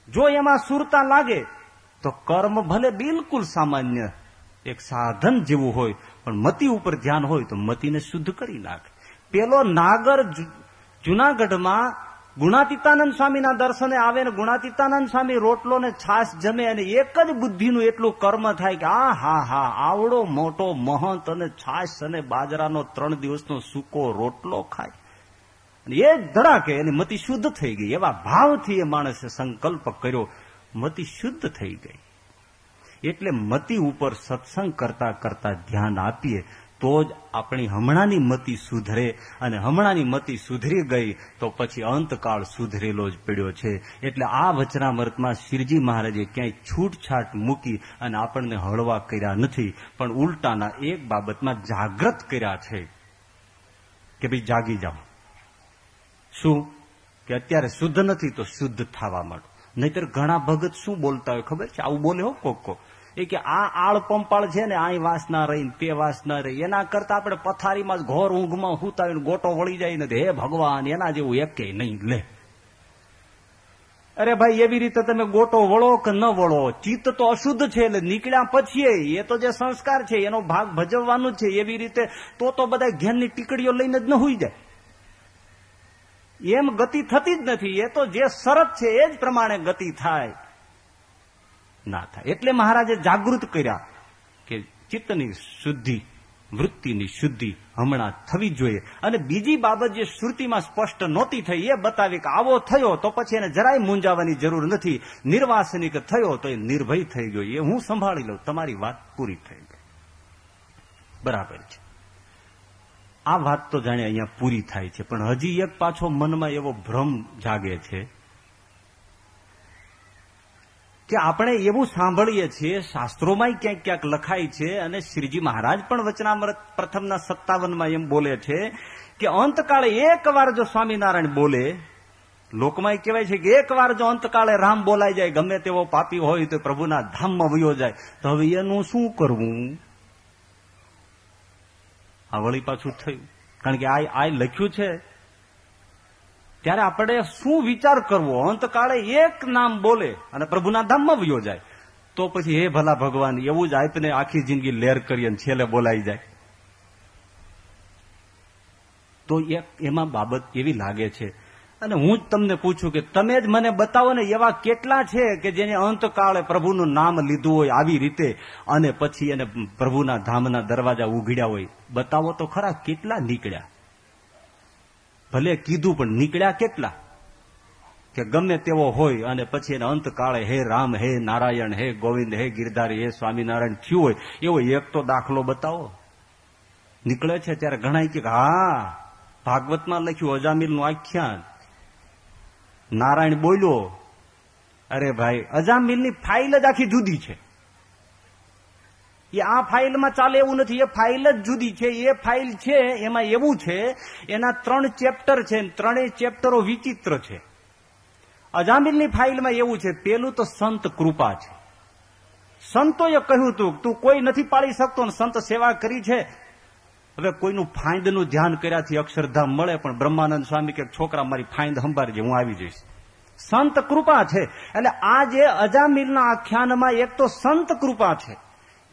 S2: જો એમાં સુરતા લાગે, તો કર્મ ભલે બિલકુલ સામાન્ય એક સાધન જેવું હોય, પણ મતિ ઉપર ધ્યાન હોય તો મતિને શુદ્ધ કરી નાખે. પેલો નાગર જુનાગઢમાં ગુણાતીતાનંદ સ્વામીના દર્શને આવે ને ગુણાતીતાનંદ સ્વામી રોટલો ને છાસ જમે અને એક જ બુદ્ધિનું એટલું કર્મ થાય કે આ હા હા, આવડો મોટો મહંત અને છાસ અને બાજરાનો ત્રણ દિવસનો સૂકો રોટલો ખાય. અને એ જ ધડાકે એની મતિ શુદ્ધ થઈ ગઈ. એવા ભાવથી એ માણસે સંકલ્પ કર્યો, મતિ શુદ્ધ થઈ ગઈ. એટલે મતિ ઉપર સત્સંગ કરતા કરતા ધ્યાન આપીએ. તો જ આપણી હમણાંની મતિ સુધરે અને હમણાંની મતિ સુધરી ગઈ તો પછી અંતકાળ સુધરેલો જ પડ્યો છે. એટલે આ વચનામૃતમાં શિરજી મહારાજે ક્યાંય છૂટછાટ મૂકી અને આપણને હળવા કર્યા નથી, પણ ઉલટાના એક બાબતમાં જાગ્રત કર્યા છે કે ભાઈ જાગી જાઓ. શું? કે અત્યારે શુદ્ધ નથી તો શુદ્ધ થવા માંડો. નહીતર ઘણા ભગત શું બોલતા હોય ખબર છે? આવું બોલે હો કોક કોક. એ કે આ આળ પંપાળ છે ને આ વાસ ના રહી તે વાસ ના રહી એના કરતા આપણે પથારીમાં જ ઘોર ઊંઘમાં હુતાવીને ગોટો વળી જાય ને, હે ભગવાન, એના જેવું એકે નહીં લે. અરે ભાઈ, એવી રીતે તમે ગોટો વળો કે ન વળો? ચિત્ત તો અશુદ્ધ છે એટલે નીકળ્યા પછી એ તો જે સંસ્કાર છે, એનો ભાગ ભજવવાનું છે. એવી રીતે તો તો બધા ઘેરની ટીકડીઓ લઈને જ ન હોઈ જાય. એમ ગતિ થતી જ નથી. એ તો જે શરત છે, એ જ પ્રમાણે ગતિ થાય. ના થાય. એટલે મહારાજે જાગૃત કર્યા કે ચિત્તની શુદ્ધિ, વૃત્તિની શુદ્ધિ હમણાં થવી જોઈએ. અને બીજી બાબત જે શ્રુતિમાં સ્પષ્ટ નહોતી થઈ, એ બતાવી કે આવો થયો તો પછી એને જરાય મૂંઝાવાની જરૂર નથી. નિર્વાસનિક થયો તો એ નિર્ભય થઈ ગયો. એ હું સંભાળી લઉં. તમારી વાત પૂરી થઈ ગઈ. બરાબર છે. આ વાત તો જાણે અહીંયા પૂરી થાય છે. પણ હજી એક પાછો મનમાં એવો ભ્રમ જાગે છે કે આપણે એવું સાંભળીએ છીએ શાસ્ત્રોમાં ક્યાંક ક્યાંક લખાય છે અને શ્રીજી મહારાજ પણ વચનામૃત પ્રથમના સત્તાવનમાં એમ બોલે છે કે અંતકાળે એક વાર જો સ્વામિનારાયણ બોલે લોકમાં કહેવાય છે કે એકવાર જો અંતકાળે રામ બોલાઈ જાય, ગમે તેવો પાપી હોય તો પ્રભુના ધામમાં વયો જાય. તો હવે એનું શું કરવું? આ વળી પાછું થયું. કારણ કે આ લખ્યું છે ત્યારે આપણે શું વિચાર કરવો? અંતકાળે એક નામ બોલે અને પ્રભુના ધામમાં વયો જાય. તો પછી હે ભલા ભગવાન, એવું જ આપને આખી જિંદગી લેર કરી અને છેલ્લે બોલાઈ જાય. તો એમાં બાબત એવી લાગે છે. અને હું જ તમને પૂછું કે તમે જ મને બતાવો ને એવા કેટલા છે કે જેને અંતકાળે પ્રભુનું નામ લીધું હોય આવી રીતે અને પછી એને પ્રભુના ધામના દરવાજા ઉઘડ્યા હોય. બતાવો તો ખરા કેટલા નીકળ્યા. ભલે કીધું પણ નીકળ્યા કેટલા? કે ગમે તેવો હોય અને પછી એને અંતકાળે હે રામ, હે નારાયણ, હે ગોવિંદ, હે ગિરધારી, હે સ્વામિનારાયણ, થયું હોય, એવો એક તો દાખલો બતાવો. નીકળે છે ત્યારે ઘણા કે, હા, ભાગવતમાં લખ્યું અજામીરનું આખ્યાન. નારાયણ બોલ્યો, અરે ભાઈ, અજામીલની ફાઇલ જ આખી જુદી છે. એ આ ફાઇલમાં ચાલે એવું નથી. એ ફાઇલ જ જુદી છે. એ ફાઇલ છે, એમાં એવું છે, એના ત્રણ ચેપ્ટર છે ત્રણેય ચેપ્ટરો વિચિત્ર છે. અજામીલની ફાઇલમાં એવું છે, પેલું તો સંત કૃપા છે. સંતોએ કહ્યું તું તું કોઈ નથી પાળી શકતો સંત સેવા કરી છે. હવે કોઈનું ફાઇંદનું ધ્યાન કર્યાથી અક્ષરધામ મળે, પણ બ્રહ્માનંદ સ્વામી કે છોકરા, મારી ફાઇંદ સંભાળજે, હું આવી જઈશ. સંત કૃપા છે. એટલે આ જે અજામીલના આખ્યાનમાં એક તો સંત કૃપા છે.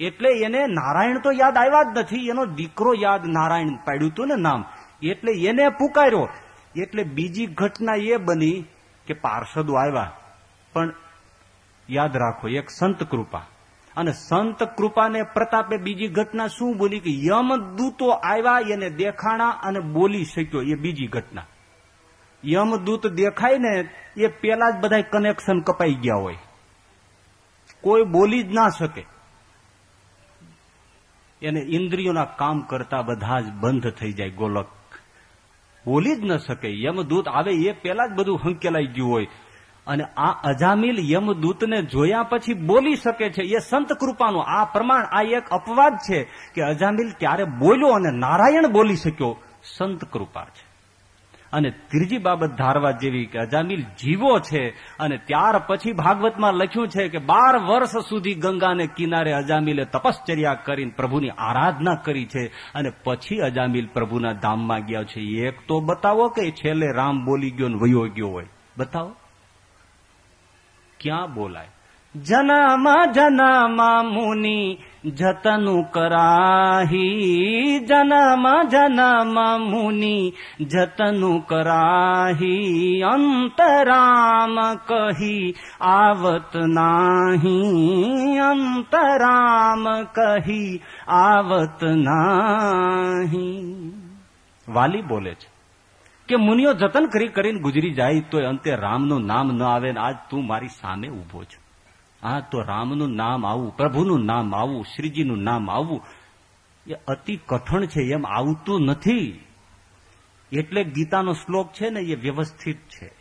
S2: એટલે એને નારાયણ તો યાદ આવ્યા જ નથી. એનો દીકરો યાદ નારાયણ પાડ્યું હતું ને નામ. એટલે એને પુકાર્યો. એટલે બીજી ઘટના એ બની કે પાર્ષદો આવ્યા. પણ યાદ રાખો, એક સંત કૃપા. અને સંત કૃપાને પ્રતાપે બીજી ઘટના શું બોલી કે યમદૂતો આવ્યા, એને દેખાણા અને બોલી શક્યો. એ બીજી ઘટના. યમદૂત દેખાય ને, એ પેલા જ બધા કનેક્શન કપાઈ ગયા હોય. કોઈ બોલી જ ના શકે. એને ઇન્દ્રિયોના કામ કરતા બધા જ બંધ થઈ જાય, ગોલક. બોલી જ ન શકે. યમદૂત આવે એ પેલા જ બધું હંકેલાઈ ગયું હોય. અને આ અજામિલ યમદૂતને જોયા પછી બોલી શકે છે. એ સંત કૃપાનું, આ પ્રમાણ, આ એક અપવાદ છે કે અજામિલ ત્યારે બોલ્યો અને નારાયણ બોલી શક્યો. સંત કૃપા છે. અને ત્રીજી બાબત ધારવા જેવી કે અજામિલ જીવો છે અને ત્યાર પછી ભાગવતમાં લખ્યું છે કે બાર વર્ષ સુધી ગંગાને કિનારે અજામિલે તપશ્ચર્યા કરીને પ્રભુની આરાધના કરી છે અને પછી અજામિલ પ્રભુના ધામમાં ગયા છે. એક તો બતાવો કે છેલ્લે રામ બોલી ગયો ને વયો ગયો હોય. બતાવો. ક્યાં બોલાય? જનમ જનમ મુનિ જતનુ કરાહી. જનામા જનમ મુનિ જતનુ કરાહી. અંતરામ કહી આવત નાહી. અંતરામ કહી આવત નાહી. વાલી બોલે છે કે મુનિઓ જતન કરી કરીને ગુજરી જાય તો અંતે રામનું નામ ન આવે ને આજ તું મારી સામે ઊભો છો. હા તો રામનું નામ આવું, પ્રભુનું નામ આવું, શ્રીજીનું નામ આવું. એ અતિ કઠણ છે, એમ આવતું નથી. એટલે ગીતાનો શ્લોક છે ને, એ વ્યવસ્થિત છે.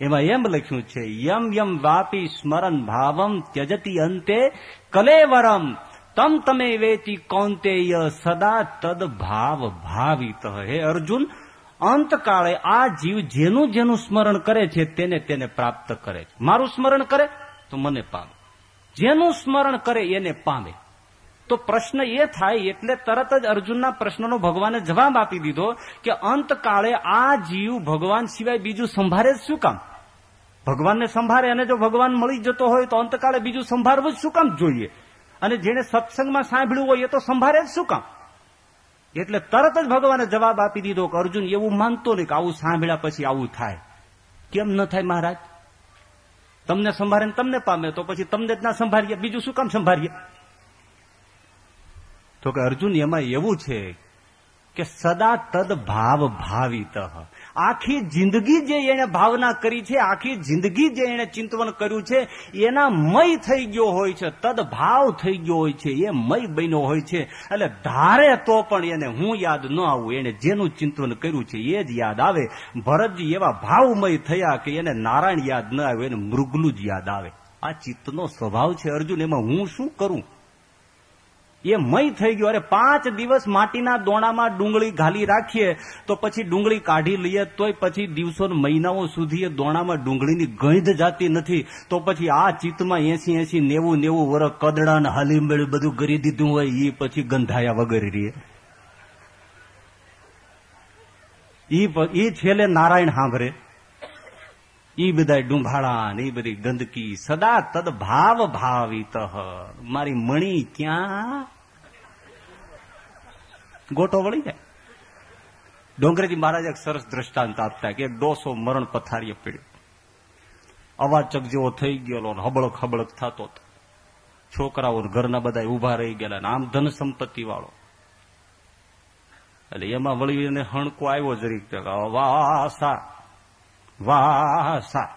S2: એમાં એમ લખ્યું છે, યમ યમ વાપી સ્મરણ ભાવમ ત્યજતી અંતે કલેવરમ. તમ તમે વેતી કૌંતેય સદા તદ ભાવ ભાવિત. હે અર્જુન, અંતકાળે આ જીવ જેનું જેનું સ્મરણ કરે છે, તેને તેને પ્રાપ્ત કરે છે. મારું સ્મરણ કરે? તો મને પામે. જેનું સ્મરણ કરે એને પામે. તો પ્રશ્ન એ થાય એટલે તરત જ અર્જુનના પ્રશ્નનો ભગવાને જવાબ આપી દીધો કે અંતકાળે આ જીવ ભગવાન સિવાય બીજું સંભાળે શું કામ? ભગવાનને સંભાળે અને જો ભગવાન મળી જતો હોય તો અંતકાળે બીજું સંભાળવું શું કામ જોઈએ? અને જેને સત્સંગમાં સાંભળ્યું હોય એ તો સંભાળે જ શું કામ? એટલે તરત જ ભગવાને જવાબ આપી દીધો કે અર્જુન એવું માનતો નહીં કે આવું સાંભળ્યા પછી આવું થાય. કેમ ન થાય મહારાજ? તમને સંભાળે તમને પામે, તો પછી તમને જ ના સંભાળીએ, બીજું શું કામ સંભાળીએ? તો કે અર્જુન, એમાં એવું છે કે સદા તદ ભાવ ભાવિત આખી જિંદગી જે એને ભાવના કરી છે, આખી જિંદગી જે એને ચિંતવન કર્યું છે, એના મય થઈ ગયો હોય છે તદ ભાવ થઈ ગયો હોય છે, એ મય બન્યો હોય છે. એટલે ધારે તો પણ એને હું યાદ ન આવું એને જેનું ચિંતવન કર્યું છે, એ જ યાદ આવે. ભરતજી એવા ભાવમય થયા કે એને નારાયણ યાદ ન આવે એને મૃગલું જ યાદ આવે. આ ચિત્તનો સ્વભાવ છે અર્જુન, એમાં હું શું કરું? એ મય થઈ ગયો. અરે પાંચ દિવસ માટીના દોણામાં ડુંગળી ઘાલી રાખીએ તો પછી ડુંગળી કાઢી લઈએ તોય પછી દિવસો મહિનાઓ સુધી એ દોણામાં ડુંગળીની ગંધ જાતી નથી. તો પછી આ ચિત્તમાં એસી એસી નેવું નેવું વર્ષ કદડા ને હાલીમેળ બધું કરી દીધું હોય એ પછી ગંધાયા વગર રે. એ છેલ્લે નારાયણ સાંભળે ઈ બધા ડુંભાળા ને એ બધી ગંદકી. સદા તદ ભાવ ભાવિત. મારી મણી ક્યાં? ગોટો વળી જાય. ડોંગરેજી મહારાજ એક સરસ દ્રષ્ટાંત આપતા કે ડોસો મરણ પથારીએ પીડ્યો. અવાચક જેવો થઈ ગયેલો હબળક હબળક થતો હતો છોકરાઓ ઘરના બધા ઊભા રહી ગયેલા આમ ધન સંપત્તિ વાળો. એટલે એમાં વળી એને હણકો આવ્યો જરીક. વાસા વાસા.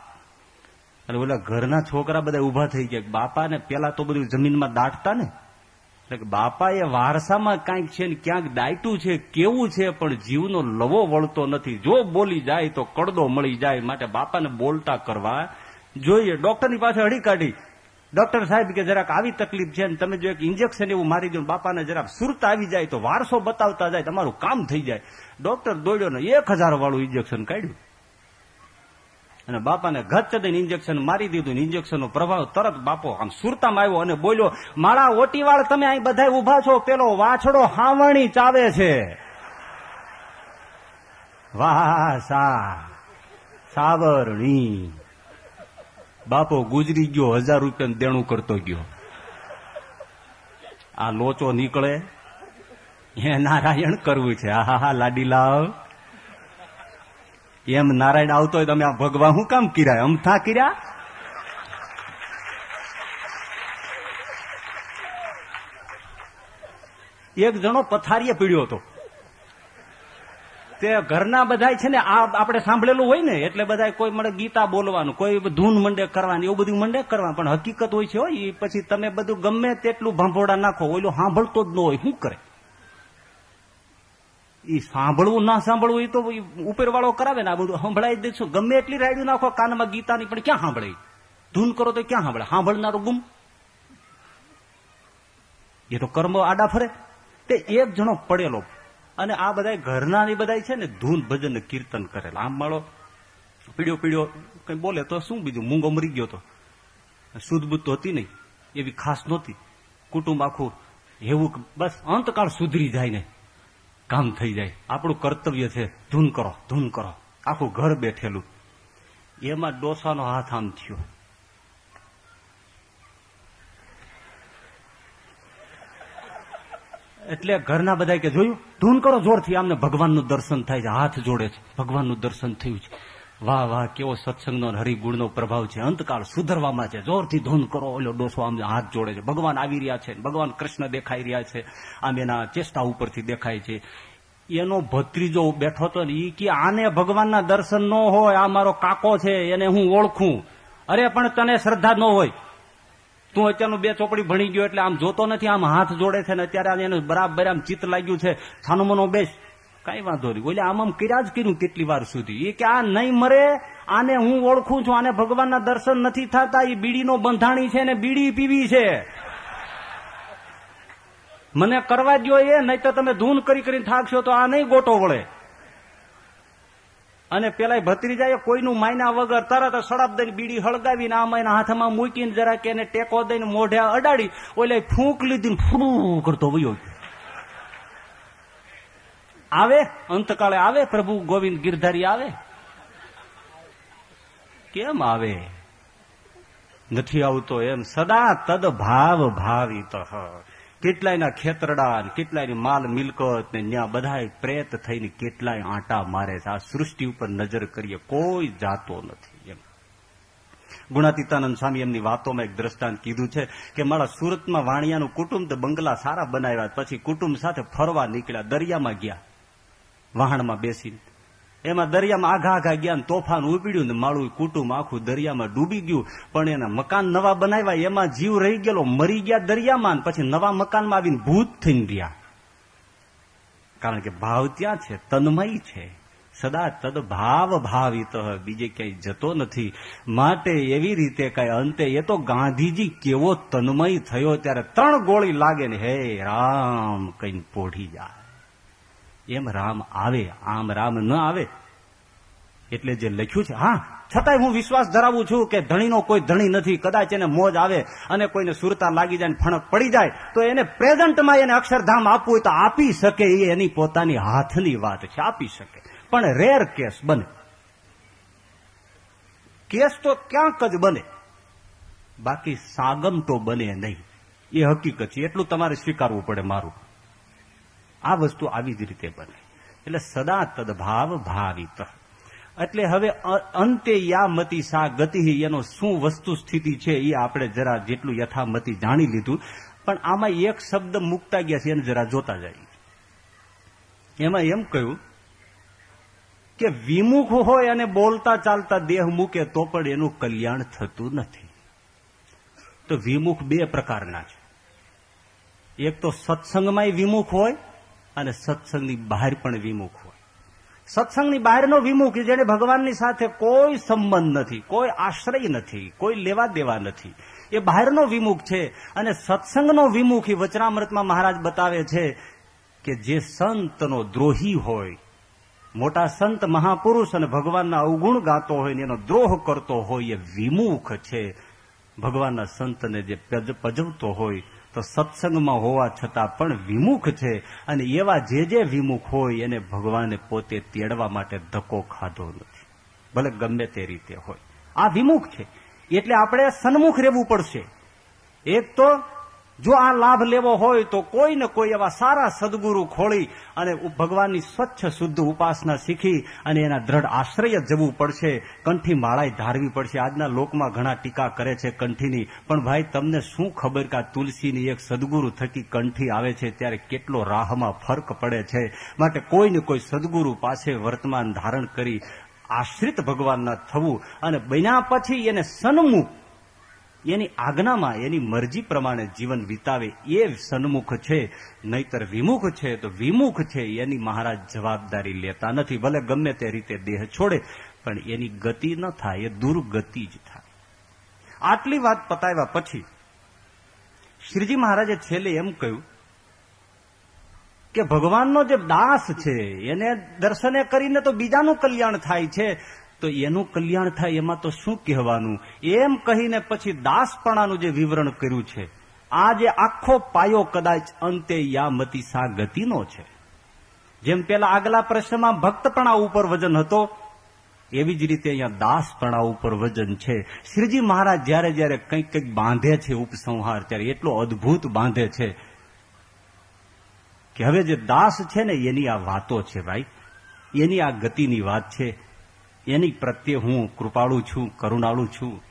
S2: અને ઓલા ઘરના છોકરા બધા ઊભા થઈ ગયા. બાપા ને પેલા તો બધું જમીનમાં દાટતા ને. એટલે બાપા એ વારસામાં કાંઈક છે ને ક્યાંક દાયટું છે, કેવું છે, પણ જીવનો લવો વળતો નથી. જો બોલી જાય તો કડદો મળી જાય માટે બાપાને બોલતા કરવા જોઈએ. ડોક્ટરની પાસે હડી કાઢી. ડોક્ટર સાહેબ કે જરાક આવી તકલીફ છે ને તમે જો એક ઇન્જેક્શન એવું મારી દો બાપાને જરાક સુરત આવી જાય તો વારસો બતાવતા જાય, તમારું કામ થઈ જાય. ડોક્ટર દોડ્યો ને એક હજાર વાળું ઇન્જેક્શન કાઢ્યું. અને બાપાને ઘચ દઈને ઇન્જેક્શન મારી દીધું. ઇન્જેક્શનનો પ્રભાવ તરત બાપો આમ સુરતામાં આવ્યો અને બોલ્યો, માળા ઓટીવાળ, તમે અહીં બધા ઊભા છો. પેલો વાછડો હાવણી ચાવે છે. વાહ, સા, સાવરણી. બાપો ગુજરી ગયો, હજાર રૂપિયા દેણું કરતો ગયો. આ લોચો નીકળે. એ નારાયણ કરવું છે. હા હા લાડી લાવ. એમ નારાયણ આવતો હોય તમે આ ભગવાન શું કામ કિરાય? અમથા કર્યા? એક જણો પથારીએ પીડ્યો હતો. તે ઘરના બધા છે ને, આ આપણે સાંભળેલું હોય ને, એટલે બધા કોઈ મળે ગીતા બોલવાનું, કોઈ ધૂન મંડે કરવાની, એવું બધું મંડે કરવાનું, પણ હકીકત હોય છે હોય પછી તમે બધું ગમે તેટલું ભાંભોડા નાખો, ઓલું સાંભળતો જ ન હોય, શું કરે? એ સાંભળવું ના સાંભળવું એ તો ઉપરવાળો કરાવે ને આ બધું સંભળાઈ દઈશું ગમે એટલી રાયડું નાખો, કાનમાં ગીતાની પણ ક્યાં સાંભળે ધૂન કરો તો ક્યાં સાંભળે? સાંભળનારો ગુમ. એ તો કર્મ આડા ફરે. તે એક જણો પડેલો. અને આ બધા ઘરના ની બધા છે ને ધૂન, ભજન, કીર્તન કરેલા. આમ માળો પીડ્યો પીડ્યો, કઈ બોલે તો શું બીજું? મૂંગો મરી ગયો તો. શુદ્ધ બુદ્ધ હતી નહીં. એવી ખાસ નહોતી. કુટુંબ આખું એવું બસ અંતકાળ સુધરી જાય ને. કામ થઈ જાય. આપણું કર્તવ્ય છે, ધૂન કરો ધૂન કરો. આખું ઘર બેઠેલું. એમાં ડોસાનો હાથ આમ થયો. એટલે ઘરના બધા કે જોયું? ધૂન કરો, જોરથી. આમને ભગવાનનું દર્શન થાય છે. હાથ જોડે છે. ભગવાનનું દર્શન થયું છે. વાહ વાહ, કેવો સત્સંગનો હરિગુણનો પ્રભાવ છે. અંતકાળ સુધરવામાં છે. જોરથી ધૂન કરો. ઓલો ડોસો આમ હાથ જોડે છે. ભગવાન આવી રહ્યા છે ભગવાન કૃષ્ણ દેખાઈ રહ્યા છે. આમ એના ચેષ્ટા ઉપરથી દેખાય છે. એનો ભત્રીજો બેઠો હતો ને એ કે આને ભગવાનના દર્શન ન હોય, આ મારો કાકો છે, એને હું ઓળખું. અરે, પણ તને શ્રદ્ધા ન હોય. તું અત્યારનું બે ચોપડી ભણી ગયો એટલે આમ જોતો નથી, આમ હાથ જોડે છે ને અત્યારે એનું બરાબર આમ ચિત્ત લાગ્યું છે. છાનુમનો બેસ. કઈ વાંધો નહીં. બોલે આમ કર્યા જ કર્યું કેટલી વાર સુધી. એ કે આ નહીં મરે, આને હું ઓળખું છું, આને ભગવાનના દર્શન નથી થતા એ બીડીનો બંધાણી છે ને બીડી પીવી છે. મને કરવા દો એ, નહીં તો તમે ધૂન કરી કરીને થાકશો તો આ નહીં ગોટો વળે. અને પેલા ભત્રીજાએ કોઈનું માયના વગર તરત સડાપ દઈને બીડી હળગાવીને આમ એના હાથમાં મૂકીને જરા કે એને ટેકો દઈને મોઢે અડાડી, ઓલે ફૂંક લીધી ફૂ કરતો વયો આવે? અંતકાળે આવે? પ્રભુ ગોવિંદ ગિરધારી આવે? કેમ આવે? નથી આવતો એમ. સદા તદ ભાવ ભાવિત. કેટલાયના ખેતરડા કેટલાયની માલ મિલકત ને ત્યાં બધા પ્રેત થઈને કેટલાય આંટા મારે છે. આ સૃષ્ટિ ઉપર નજર કરીએ કોઈ જાતો નથી એમ. ગુણાતીતાનંદ સ્વામી એમની વાતોમાં એક દ્રષ્ટાંત કીધું છે કે મારા સુરતમાં વાણિયાનું કુટુંબ બંગલા સારા બનાવ્યા. પછી કુટુંબ સાથે ફરવા નીકળ્યા, દરિયામાં ગયા. વહાણમાં બેસીને. એમાં દરિયામાં આઘા આઘા ગયા તોફાન ઉપડ્યું ને માળું કુટુંબ આખું દરિયામાં ડૂબી ગયું. પણ એના મકાન નવા બનાવ્યા, એમાં જીવ રહી ગયેલો, મરી ગયા દરિયામાં પછી નવા મકાનમાં આવીને ભૂત થઈને રહ્યા કારણ કે ભાવ ત્યાં છે, તન્મય છે. સદા તદ ભાવ ભાવિત, બીજે ક્યાંય જતો નથી. માટે એવી રીતે કઈ અંતે એ તો ગાંધીજી કેવો તન્મય થયો ત્યારે ત્રણ ગોળી લાગે ને હે રામ કઈ પોઢી જાય. એમ રામ આવે, આમ રામ ન આવે. એટલે જે લખ્યું છે, હા, છતાંય હું વિશ્વાસ ધરાવું છું કે ધણીનો કોઈ ધણી નથી, કદાચ એને મોજ આવે અને કોઈને સુરતા લાગી જાય ફણક પડી જાય, તો એને પ્રેઝન્ટમાં એને અક્ષરધામ આપવું હોય તો આપી શકે એ એની પોતાની હાથની વાત છે, આપી શકે. પણ રેર કેસ બને. કેસ તો ક્યાંક જ બને. બાકી સાગમ તો બને નહીં. એ હકીકત છે. એટલું તમારે સ્વીકારવું પડે મારું. આ વસ્તુ આવી જ રીતે બને. એટલે સદા તદભાવ ભાવિત. એટલે હવે અંતે યા મતી સા ગતિ એનો શું વસ્તુ સ્થિતિ છે એ આપણે જરા જેટલું યથામતી જાણી લીધું. પણ આમાં એક શબ્દ મૂકતા ગયા છે, એને જરા જોતા જાય એમાં એમ કહ્યું કે વિમુખ હોય અને બોલતા ચાલતા દેહ મૂકે તો પણ એનું કલ્યાણ થતું નથી. તો વિમુખ બે પ્રકારના છે. એક તો સત્સંગમાં વિમુખ હોય અને સત્સંગની બહાર પણ વિમુખ હોય. સત્સંગની બહારનો વિમુખ જેને ભગવાનની સાથે કોઈ સંબંધ નથી, કોઈ આશ્રય નથી, કોઈ લેવા દેવા નથી, એ બહારનો વિમુખ છે. અને સત્સંગનો વિમુખ એ વચનામૃતમાં મહારાજ બતાવે છે કે જે સંતનો દ્રોહી હોય, મોટા સંત મહાપુરુષ અને ભગવાનના અવગુણ ગાતો હોય એનો દ્રોહ કરતો હોય, એ વિમુખ છે. ભગવાનના સંતને જે પજવતો હોય તો સત્સંગમાં હોવા છતાં પણ વિમુખ છે. અને એવા જે જે વિમુખ હોય એને ભગવાને પોતે તેડવા માટે ધક્કો ખાધો નથી. ભલે ગમે તે રીતે હોય. આ વિમુખ છે. એટલે આપણે સન્મુખ રહેવું પડશે. એક તો જો આ લાભ લેવો હોય તો કોઈ ને કોઈ એવા સારા સદગુરુ ખોળી અને ભગવાનની સ્વચ્છ, શુદ્ધ ઉપાસના શીખી અને એના દ્રઢ આશ્રય જવું પડશે. કંઠી માળાઈ ધારવી પડશે. આજના લોકમાં ઘણા ટીકા કરે છે કંઠીની. પણ ભાઈ, તમને શું ખબર કે આ તુલસીની એક સદગુરુ થકી કંઠી આવે છે? ત્યારે કેટલો રાહમાં ફરક પડે છે? માટે કોઈ ને કોઈ સદગુરુ પાસે વર્તમાન ધારણ કરી આશ્રિત ભગવાનના થવું અને બન્યા પછી એને સન્મુખ એની આજ્ઞામાં, એની મરજી પ્રમાણે જીવન વિતાવે એ સન્મુખ છે. નહીતર વિમુખ છે તો વિમુખ છે, એની મહારાજ જવાબદારી લેતા નથી. ભલે ગમે તે રીતે દેહ છોડે, પણ એની ગતિ ન થાય, એ દુર્ગતિ જ થાય. આટલી વાત પતાવ્યા પછી શ્રીજી મહારાજે છેલ્લે એમ કહ્યું કે ભગવાનનો જે દાસ છે, એને દર્શને કરીને તો બીજાનું કલ્યાણ થાય છે. તો એનું કલ્યાણ થાય, એમાં તો શું કહેવાનું? એમ કહીને પછી દાસપણાનું જે વિવરણ કર્યું છે આ જે આખો પાયો કદાચ અંતે યામતી સા ગતિનો છે. જેમ પેલા આગલા પ્રશ્નમાં ભક્તપણા ઉપર વજન હતો, એવી જ રીતે અહીંયા દાસપણા ઉપર વજન છે. શ્રીજી મહારાજ જયારે જયારે કંઈક કંઈક બાંધે છે ઉપસંહાર, ત્યારે એટલો અદભુત બાંધે છે કે હવે જે દાસ છે ને, એની આ વાતો છે ભાઈ, એની આ ગતિની વાત છે. એની પ્રત્યે હું કૃપાળુ છું, કરુણાળુ છું.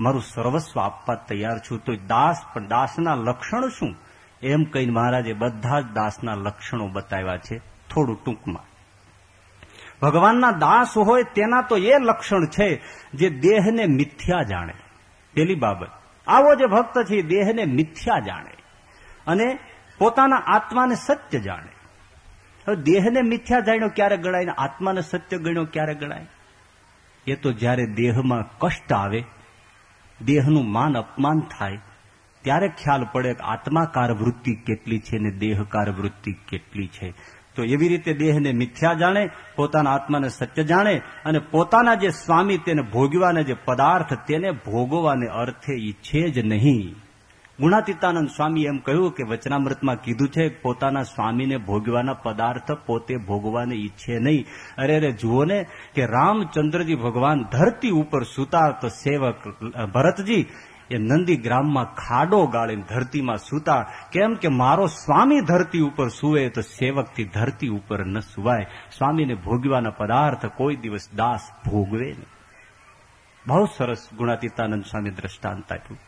S2: મારું સર્વસ્વ આપવા તૈયાર છું. તો દાસ પણ દાસના લક્ષણ શું? એમ કહીને મહારાજે બધા જ દાસના લક્ષણો બતાવ્યા છે, થોડું ટૂંકમાં. ભગવાનના દાસ હોય તેના તો એ લક્ષણ છે જે દેહને મિથ્યા જાણે. પેલી બાબત. આવો જે ભક્ત છે દેહને મિથ્યા જાણે અને પોતાના આત્માને સત્ય જાણે. હવે દેહને મિથ્યા જાણ્યો ક્યારે ગણાય આત્માને સત્ય ગણ્યો ક્યારે ગણાય? એ તો જ્યારે દેહમાં કષ્ટ આવે, દેહનું માન અપમાન થાય, ત્યારે ખ્યાલ પડે કે આત્માકાર વૃત્તિ કેટલી છે ને દેહકાર વૃત્તિ કેટલી છે. તો એવી રીતે દેહને મિથ્યા જાણે, પોતાના આત્માને સત્ય જાણે અને પોતાના જે સ્વામી તેને ભોગવાને જે પદાર્થ તેને ભોગવાને અર્થે ઈચ્છે જ નહીં. ગુણાતીતાનંદ સ્વામી એમ કહ્યું કે વચનામૃતમાં કીધું છે, પોતાના સ્વામીને ભોગવાના પદાર્થ પોતે ભોગવાને ઈચ્છે નહીં. અરે અરે, જુઓ ને કે રામચંદ્રજી ભગવાન ધરતી ઉપર સુતા તો સેવક ભરતજી એ નંદી ગ્રામમાં ખાડો ગાળીને ધરતીમાં સૂતા. કેમ કે મારો સ્વામી ધરતી ઉપર સુવે તો સેવકથી ધરતી ઉપર ન સુવાય. સ્વામીને ભોગવાના પદાર્થ કોઈ દિવસ દાસ ભોગવે નહીં. બહુ સરસ ગુણાતીતાનંદ સ્વામી દ્રષ્ટાંત આપ્યું.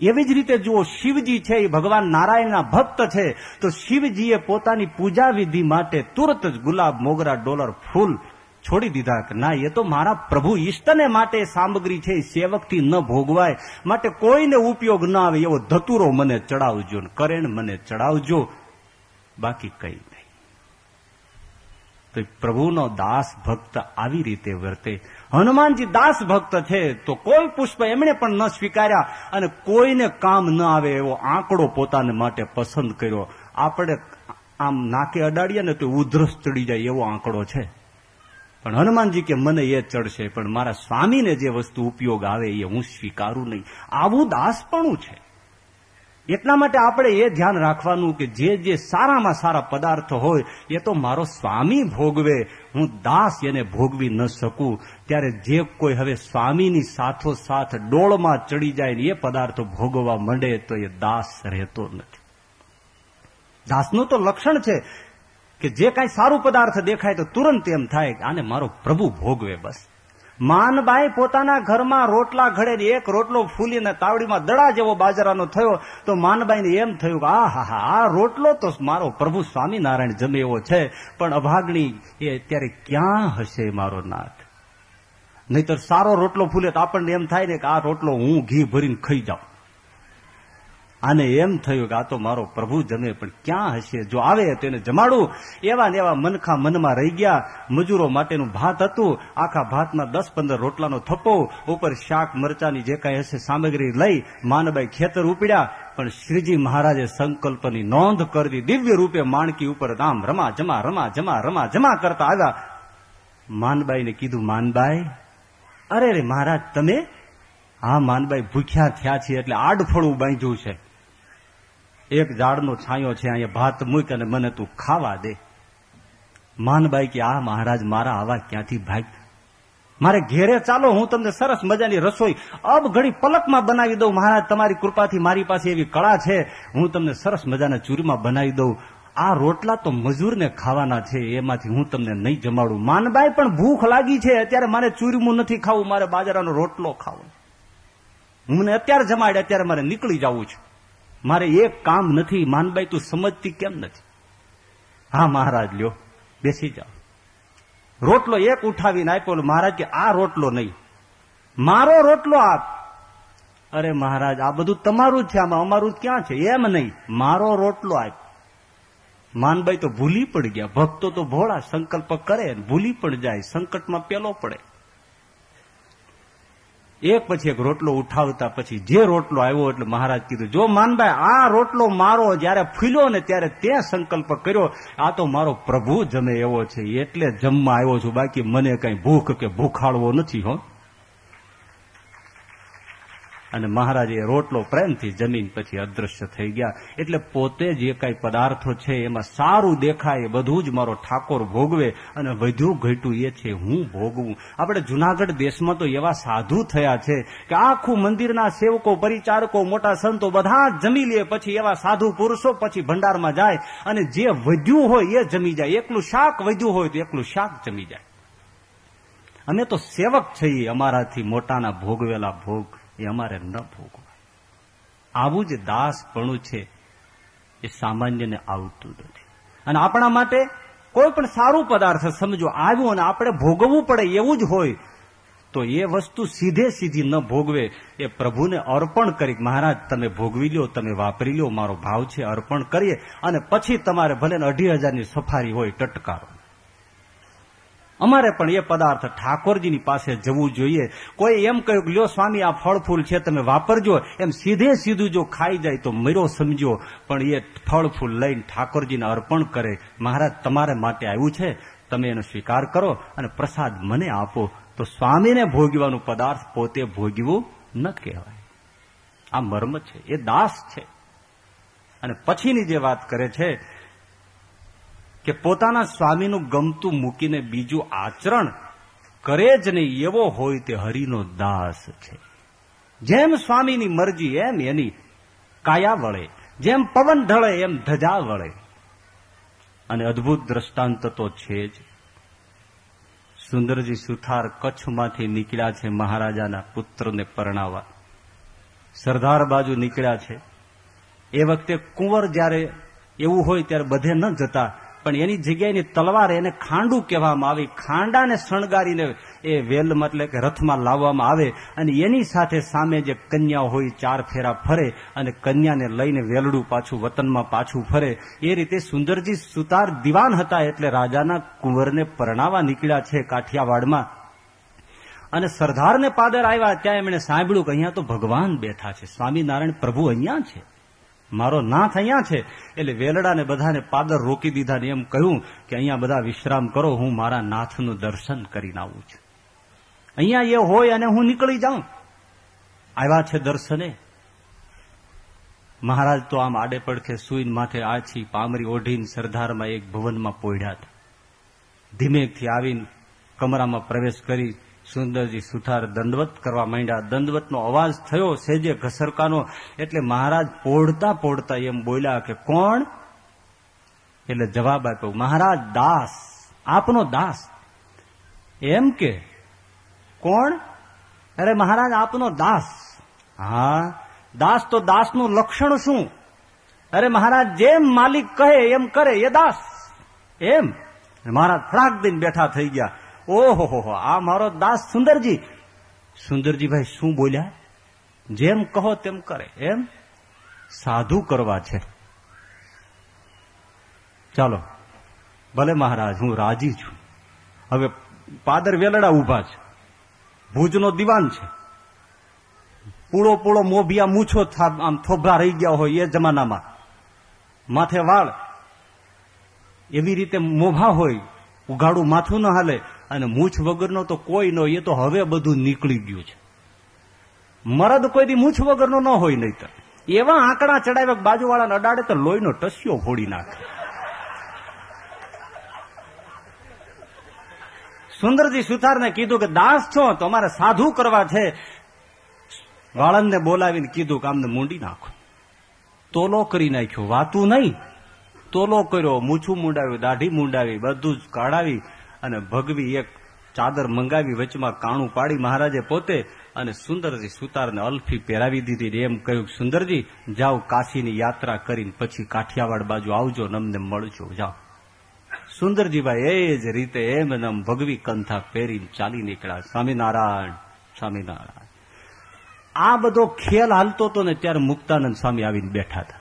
S2: એવી જ રીતે જુઓ, શિવજી છે એ ભગવાન નારાયણના ભક્ત છે, તો શિવજીએ પોતાની પૂજા વિધિ માટે તુરત જ ગુલાબ, મોગરા, ડોલર, ફૂલ છોડી દીધા કે ના, એ તો મારા પ્રભુ ઈષ્ટને માટે સામગ્રી છે સેવકથી ન ભોગવાય, માટે કોઈને ઉપયોગ ન આવે, એવો ધતુરો મને ચડાવજો કરેણ મને ચડાવજો. બાકી કઈ નહીં. તો પ્રભુનો દાસ ભક્ત આવી રીતે વર્તે. હનુમાનજી દાસ ભક્ત છે, તો કોઈ પુષ્પ એમણે પણ ન સ્વીકાર્યા અને કોઈને કામ ન આવે એવો આંકડો પોતાને માટે પસંદ કર્યો. આપણે આમ નાકે અડાડીએ ને તો ઉધરસ ચડી જાય એવો આંકડો છે. પણ હનુમાનજી કે મને એ ચડશે, પણ મારા સ્વામીને જે વસ્તુ ઉપયોગ આવે એ હું સ્વીકારું નહીં. આવું દાસપણું છે. એટલા માટે આપણે એ ધ્યાન રાખવાનું કે જે જે સારામાં સારા પદાર્થ હોય, એ તો મારો સ્વામી ભોગવે. હું દાસ એને ભોગવી ન શકું. ત્યારે જે કોઈ હવે સ્વામીની સાથોસાથ ડોળમાં ચડી જાય ને એ પદાર્થો ભોગવવા માંડે તો એ દાસ રહેતો નથી. દાસનું તો લક્ષણ છે કે જે કાંઈ સારું પદાર્થ દેખાય તો તુરંત એમ થાય કે આને મારો પ્રભુ ભોગવે બસ. માનબાઈ પોતાના ઘરમાં રોટલા ઘડે એક રોટલો ફૂલીને તાવડીમાં દડા જેવો બાજરાનો થયો તો માનબાઈને એમ થયું કે આ હા, આ રોટલો તો મારો પ્રભુ સ્વામિનારાયણ જમે એવો છે, પણ અભાગણી, એ અત્યારે ક્યાં હશે મારો નાથ? નહીતર સારો રોટલો ફૂલે તો આપણને એમ થાય ને કે આ રોટલો હું ઘી ભરીને ખાઈ જાઉં. આને એમ થયું કે આ તો મારો પ્રભુ જમે, પણ ક્યાં હશે? જો આવે તો એને જમાડું. એવા ને એવા મનખા મનમાં રહી ગયા. મજૂરો માટેનું ભાત હતું. આખા ભાતમાં દસ, પંદર રોટલાનો થપ્પો. ઉપર શાક, મરચાની જે કાંઈ હશે સામગ્રી લઈ માનબાઈ ખેતર ઉપડ્યા. પણ શ્રીજી મહારાજે સંકલ્પની નોંધ કરી દિવ્ય રૂપે માણકી ઉપર નામ રમા, જમા રમા જમા રમા, જમા કરતા આવ્યા. માનબાઈને કીધું, માનબાઈ, અરે રે મહારાજ, તમે હા માનબાઈ ભૂખ્યા થયા છે એટલે આડફળું બાંધ્યું છે. એક ઝાડનો છાંયો છે, અહીંયા ભાત મૂક અને મને તું ખાવા દે. માનબાઈ કે, આ મહારાજ, મારા આવા ક્યાંથી ભાગ મારે ઘેરે ચાલો, હું તમને સરસ મજાની રસોઈ અબ ઘડી પલકમાં બનાવી દઉં. મહારાજ, તમારી કૃપાથી મારી પાસે એવી કળા છે. હું તમને સરસ મજાના ચૂરીમાં બનાવી દઉં. આ રોટલા તો મજૂરને ખાવાના છે, એમાંથી હું તમને નહીં જમાડું. માનબાઈ, પણ ભૂખ લાગી છે, અત્યારે મારે ચૂરમું નથી ખાવું, મારે બાજરાનો રોટલો ખાવો. મને અત્યારે જમાડે અત્યારે મારે નીકળી જવું છે. મારે એક કામ નથી માનબાઈ તું સમજતી કેમ નથી? હા, મહારાજ, લ્યો, બેસી જાઓ. રોટલો એક ઉઠાવીને આપ્યો મહારાજ, કે આ રોટલો નહીં. મારો રોટલો આપ. અરે મહારાજ, આ બધું તમારું જ છે, આમાં અમારું ક્યાં છે? એમ નહીં, મારો રોટલો આપ. માનબાઈ તો ભૂલી પડી ગયા, ભક્તો તો ભોળા, સંકલ્પ કરે ભૂલી પણ જાય, સંકટમાં પેલો પડે. એક પછી એક રોટલો ઉઠાવતા પછી જે રોટલો આવ્યો એટલે મહારાજ કીધું, જો માનભાઈ, આ રોટલો મારો જયારે ફૂલ્યો ને ત્યારે તે સંકલ્પ કર્યો, આ તો મારો પ્રભુ જમે એવો છે, એટલે જમવા આવ્યો છું. બાકી મને કઈ ભૂખ કે ભૂખાડવો નથી, હો. અને મહારાજે રોટલો પ્રેમથી જમીન પછી અદ્રશ્ય થઈ ગયા. એટલે પોતે જે કાંઈ પદાર્થો છે, એમાં સારું દેખાય બધું જ મારો ઠાકોર ભોગવે અને વધ્યું ઘટ્યું એ છે હું ભોગવું. આપણે જુનાગઢ દેશમાં તો એવા સાધુ થયા છે કે આખું મંદિરના સેવકો, પરિચારકો, મોટા સંતો બધા જમી લે પછી એવા સાધુ પુરુષો પછી ભંડારમાં જાય અને જે વધ્યું હોય એ જમી જાય. એકલું શાક વધ્યું હોય તો એકલું શાક જમી જાય. અમે તો સેવક છીએ અમારાથી મોટાના ભોગવેલા ભોગ. એ અમારે ન ભોગવા આવું જ દાસપણું છે એ સામાન્યને આવતું નથી. અને આપણા માટે કોઈ પણ સારું પદાર્થ સમજો, આવ્યું અને આપણે ભોગવવું પડે એવું જ હોય, તો એ વસ્તુ સીધે સીધી ન ભોગવે. એ પ્રભુને અર્પણ કરી, મહારાજ, તમે ભોગવી લો, તમે વાપરી લો, મારો ભાવ છે, અર્પણ કરીએ. અને પછી તમારે ભલે અઢી હજારની સફારી હોય, ટટકારો. અમારે પણ એ પદાર્થ ઠાકોરજીની પાસે જવું જોઈએ. કોઈ એમ કહ્યું કે, લ્યો સ્વામી, આ ફળ ફૂલ છે, તમે વાપરજો. એમ સીધે સીધું જો ખાઈ જાય તો મરો સમજો. પણ એ ફળ ફૂલ લઈને ઠાકોરજીને અર્પણ કરે. મહારાજ, તમારે માટે આવ્યું છે. તમે એનો સ્વીકાર કરો અને પ્રસાદ મને આપો. તો સ્વામીને ભોગવાનું પદાર્થ પોતે ભોગવું ન કહેવાય. આ મર્મ છે. એ દાસ છે. અને પછીની જે વાત કરે છે કે પોતાના સ્વામીનું ગમતું મૂકીને બીજું આચરણ કરે જ નહીં એવો હોય તે હરિનો દાસ છે. જેમ સ્વામીની મરજી એમ એની કાયા વળે, જેમ પવન ઢળે એમ ધજા વળે. અને અદભુત દ્રષ્ટાંત તો છે જ. સુંદરજી સુથાર કચ્છમાંથી નીકળ્યા છે મહારાજાના પુત્રને પરણાવવા. સરદાર બાજુ નીકળ્યા છે. એ વખતે કુંવર જ્યારે એવું હોય ત્યારે બધે ન જતા પણ એની જગ્યાએની તલવાર એને ખાંડું કહેવામાં આવે. ખાંડાને શણગારીને એ વેલમાં એટલે કે રથમાં લાવવામાં આવે અને એની સાથે સામે જે કન્યા હોય ચાર ફેરા ફરે અને કન્યાને લઈને વેલડું પાછું વતનમાં પાછું ફરે. એ રીતે સુંદરજી સુતાર દિવાન હતા એટલે રાજાના કુંવરને પરણાવા નીકળ્યા છે કાઠિયાવાડમાં. અને સરદારને પાદર આવ્યા ત્યાં એમણે સાંભળ્યું કે અહીંયા તો ભગવાન બેઠા છે. સ્વામિનારાયણ પ્રભુ અહીંયા છે. મારો નાથ અહીંયા છે. એટલે વેલડાને બધાને પાદર રોકી દીધા ને એમ કહ્યું કે અહીંયા બધા વિશ્રામ કરો, હું મારા નાથનું દર્શન કરીને આવું છું. અહીંયા એ હોય અને હું નીકળી જાઉં. આવ્યા છે દર્શને. મહારાજ તો આમ આડે પડખે સુઈન માથે આછી પામરી ઓઢીને સરદારમાં એક ભવનમાં પોઢ્યા હતા. ધીમેકથી આવીને કમરામાં પ્રવેશ કરી સુંદરજી સુથાર દંડવત કરવા માંડ્યા. દંડવતનો અવાજ થયો, સેજે ઘસરકાનો, એટલે મહારાજ પોઢતા પોઢતા એમ બોલ્યા કે, કોણ? એટલે જવાબ આપ્યો, મહારાજ દાસ, આપનો દાસ. એમ કે, કોણ? અરે મહારાજ, આપનો દાસ. હા, દાસ તો દાસનું લક્ષણ શું? અરે મહારાજ, જેમ માલિક કહે, એમ કરે, એ દાસ. એમ. મહારાજ ફડાક દઈને બેઠા થઈ ગયા. ઓહો, આ મારો દાસ સુંદરજી. સુંદરજીભાઈ શું બોલ્યા? જેમ કહો તેમ કરે, એમ? સાધુ કરવા છે. ચાલો, ભલે મહારાજ, હું રાજી છું. હવે પાદર વેલડા ઊભા છે. ભુજનો દિવાન છે. પૂળો પૂળો મોભિયા મૂછો આમ થોભરા રહી ગયા હોય એ જમાનામાં. માથે વાળ. એવી રીતે મોભા હોય ઉઘાડું માથું ન હાલે અને મૂછ વગરનો તો કોઈ ન એ તો હવે બધું નીકળી ગયું છે. મરદ કોઈ દી મૂછ વગરનો ન હોય નહીં તો એવા આંકડા ચડાવ્યા બાજુવાળાને અડાડે તો લોહીનો ટસ્યો ફોડી નાખે. સુંદરજી સુથારને કીધું કે, દાસ છો તો અમારે સાધુ કરવા છે. વાળંદને બોલાવીને કીધું કે, આમને મૂંડી નાખો. તોલો કરી નાખ્યો. વાતું નહીં. તોલો કર્યો, મૂછું મૂંડાવ્યું દાઢી મૂંડાવી, બધું જ કાઢાવી અને ભગવી એક ચાદર મંગાવી, વચમાં કાણું પાડી મહારાજે પોતે અને સુંદરજી સુતારને અલ્ફી પહેરાવી દીધી એમ કહ્યું, સુંદરજી, જાઓ કાશીની યાત્રા કરીને પછી કાઠિયાવાડ બાજુ આવજો નમને મળજો, જાઓ. સુંદરજીભાઈ એ જ રીતે એમ નમ ભગવી કંથા પહેરીને ચાલી નીકળ્યા. સ્વામિનારાયણ સ્વામિનારાયણ. આ બધો ખેલ હાલતો હતો ને ત્યારે મુક્તાનંદ સ્વામી આવીને બેઠા હતા.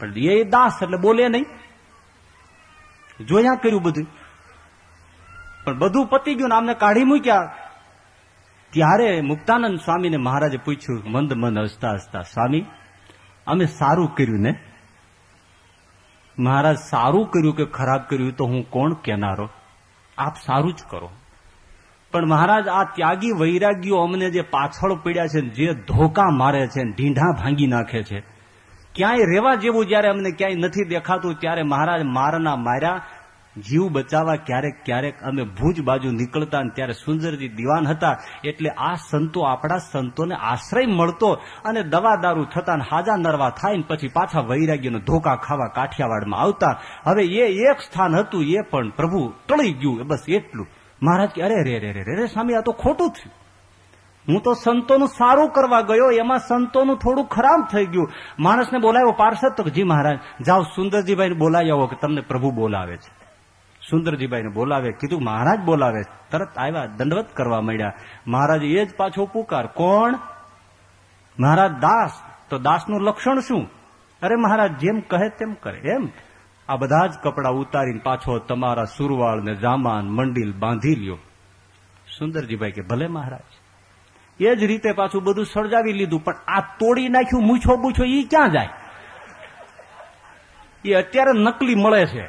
S2: પણ એ દાસ એટલે બોલે નહીં. જોયા કર્યું બધું. પણ બધું પતી ગયું ને આમને કાઢી મૂક્યા. ત્યારે મુક્તાનંદ સ્વામીને મહારાજે પૂછ્યું, મંદ મંદ હસતા હસતા સ્વામી, અમે સારું કર્યું ને? મહારાજ, સારું કર્યું કે ખરાબ કર્યું તો હું કોણ કેનારો આપ સારું જ કરો. પણ મહારાજ, આ ત્યાગી વૈરાગ્યો અમને જે પાછળ પડ્યા છે જે ધોકા મારે છે ઢીંઢા ભાંગી નાખે છે. ક્યાંય રહેવા જેવું જયારે અમને ક્યાંય નથી દેખાતું, ત્યારે મહારાજ મારના માર્યા, જીવ બચાવવા ક્યારેક ક્યારેક અમે ભુજ બાજુ નીકળતા ત્યારે સુંદરજી દિવાન હતા. એટલે આ સંતો, આપણા સંતોને આશ્રય મળતો અને દવા દારૂ થતા હાજા નરવા થાય પછી પાછા વૈરાગ્યનો ધોકા ખાવા કાઠિયાવાડમાં આવતા. હવે એ એક સ્થાન હતું, એ પણ પ્રભુ ટળી ગયું. બસ એટલું. મહારાજ કે, અરે રે રે રે રે, સ્વામી, આ તો ખોટું થયું. હું તો સંતોનું સારું કરવા ગયો, એમાં સંતોનું થોડું ખરાબ થઈ ગયું. માણસને બોલાવ્યો પાર્ષદ તો જી મહારાજ, જાઓ સુંદરજીભાઈને બોલાવી આવો, કે તમને પ્રભુ બોલાવે છે. સુંદરજીભાઈને બોલાવે, કીધું, મહારાજ બોલાવે. તરત આવ્યા, દંડવત કરવા માંડ્યા. મહારાજ, એ જ પાછો પુકાર. કોણ? મહારાજ દાસ. તો દાસનું લક્ષણ શું? અરે મહારાજ, જેમ કહે તેમ કરે. એમ? આ બધા જ કપડા ઉતારીને પાછો તમારા સુરવાળ ને જામાન, મંડીલ બાંધી લ્યો. સુંદરજીભાઈ કે, ભલે મહારાજ. એ જ રીતે પાછું બધું સર્જાવી લીધું, પણ આ તોડી નાખ્યું મૂછો બૂછો એ ક્યાં જાય? એ અત્યારે નકલી મળે છે.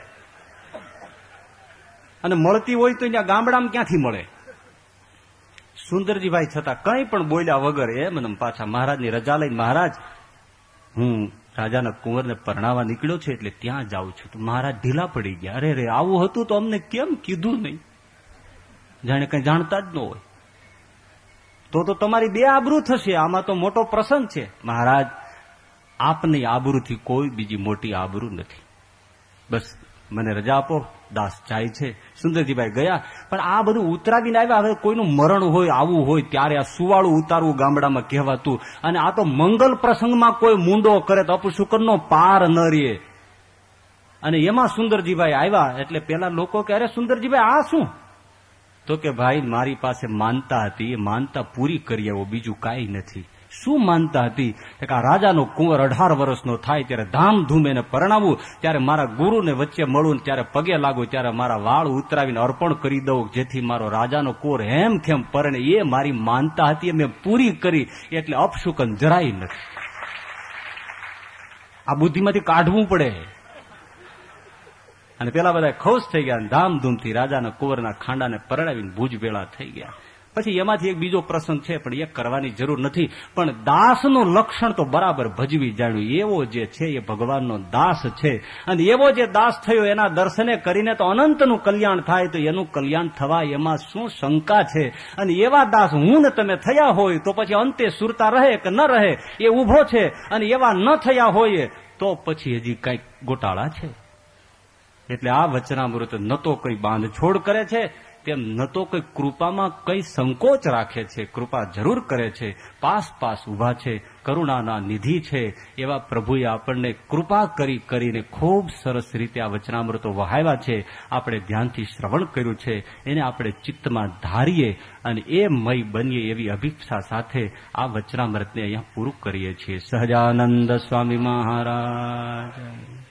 S2: અને મળતી હોય તો અહીંયા ગામડામાં ક્યાંથી મળે? સુંદરજીભાઈ છતાં કંઈ પણ બોલ્યા વગર એમ મને પાછા મહારાજની રજા લઈને મહારાજ, હું રાજાના કુંવરને પરણાવવા નીકળ્યો છે એટલે ત્યાં જાઉં છું. તો મહારાજ ઢીલા પડી ગયા. અરે રે આવું હતું તો અમને કેમ કીધું નહીં? જાણે કઈ જાણતા જ ન હોય. તો તો તમારી બે આબરૂ થશે. આમાં તો મોટો પ્રસંગ છે. મહારાજ, આપની આબરૂથી કોઈ બીજી મોટી આબરૂ નથી. બસ, મને રજા આપો. દાસ જાય છે. સુંદરજીભાઈ ગયા. પણ આ બધું ઉતરાવીને આવ્યા. હવે કોઈનું મરણ હોય આવું હોય, ત્યારે આ સુવાળું ઉતારવું ગામડામાં કહેવાતું. અને આ તો મંગલ પ્રસંગમાં કોઈ મુંડો કરે તો અપશુકરનો પાર ન રે અને એમાં સુંદરજીભાઈ આવ્યા. એટલે પેલા લોકો કે, અરે, સુંદરજીભાઈ, આ શું? તો કે ભાઈ, મારી પાસે માનતા હતી, એ માનતા પૂરી કરી આવો, બીજું કાંઈ નથી. શું માનતા હતી? કે આ રાજાનો કુંવર અઢાર વર્ષનો થાય ત્યારે ધામધૂમ એને પરણાવું, ત્યારે મારા ગુરુને વચ્ચે મળું ત્યારે પગે લાગુ, ત્યારે મારા વાળ ઉતરાવીને અર્પણ કરી દઉં, જેથી મારો રાજાનો કુંવર હેમ ખેમ પરણે. એ મારી માનતા હતી મેં પૂરી કરી, એટલે અપશુકન જરાય નથી. આ બુદ્ધિમાંથી કાઢવું પડે. અને પેલા બધા ખુશ થઈ ગયા ધામધૂમથી રાજાના કુંવરના ખાંડાને પરણાવીને ભુજ વેળા થઈ ગયા. પછી એમાંથી એક બીજો પ્રસંગ છે, પણ એ કરવાની જરૂર નથી. પણ દાસનું લક્ષણ તો બરાબર ભજવી જાણ્યું. એવો જે છે એ ભગવાનનો દાસ છે. અને એવો જે દાસ થયો એના દર્શને કરીને તો અનંતનું કલ્યાણ થાય, તો એનું કલ્યાણ થવા એમાં શું શંકા છે? અને એવા દાસ હું ને તમે થયા હોય, તો પછી અંતે સુરતા રહે કે ન રહે એ ઊભો છે. અને એવા ન થયા હોય, તો પછી હજી કંઈક ગોટાળા છે. એટલે આ વચનામૃત ન તો કઈ બાંધછોડ કરે છે, તેમ ન તો કઈ કૃપામાં કઈ સંકોચ રાખે છે. કૃપા જરૂર કરે છે પાસ પાસ ઊભા છે, કરુણાના નિધિ છે. એવા પ્રભુએ આપણને કૃપા કરી, કરીને ખૂબ સરસ રીતે આ વચનામૃતો વહાવ્યા છે. આપણે ધ્યાનથી શ્રવણ કર્યું છે. એને આપણે ચિત્તમાં ધારીએ અને એ મય બનીએ એવી અભિક્ષા સાથે આ વચનામૃતને અહીંયા પૂરું કરીએ છીએ. સહજાનંદ સ્વામી મહારાજ.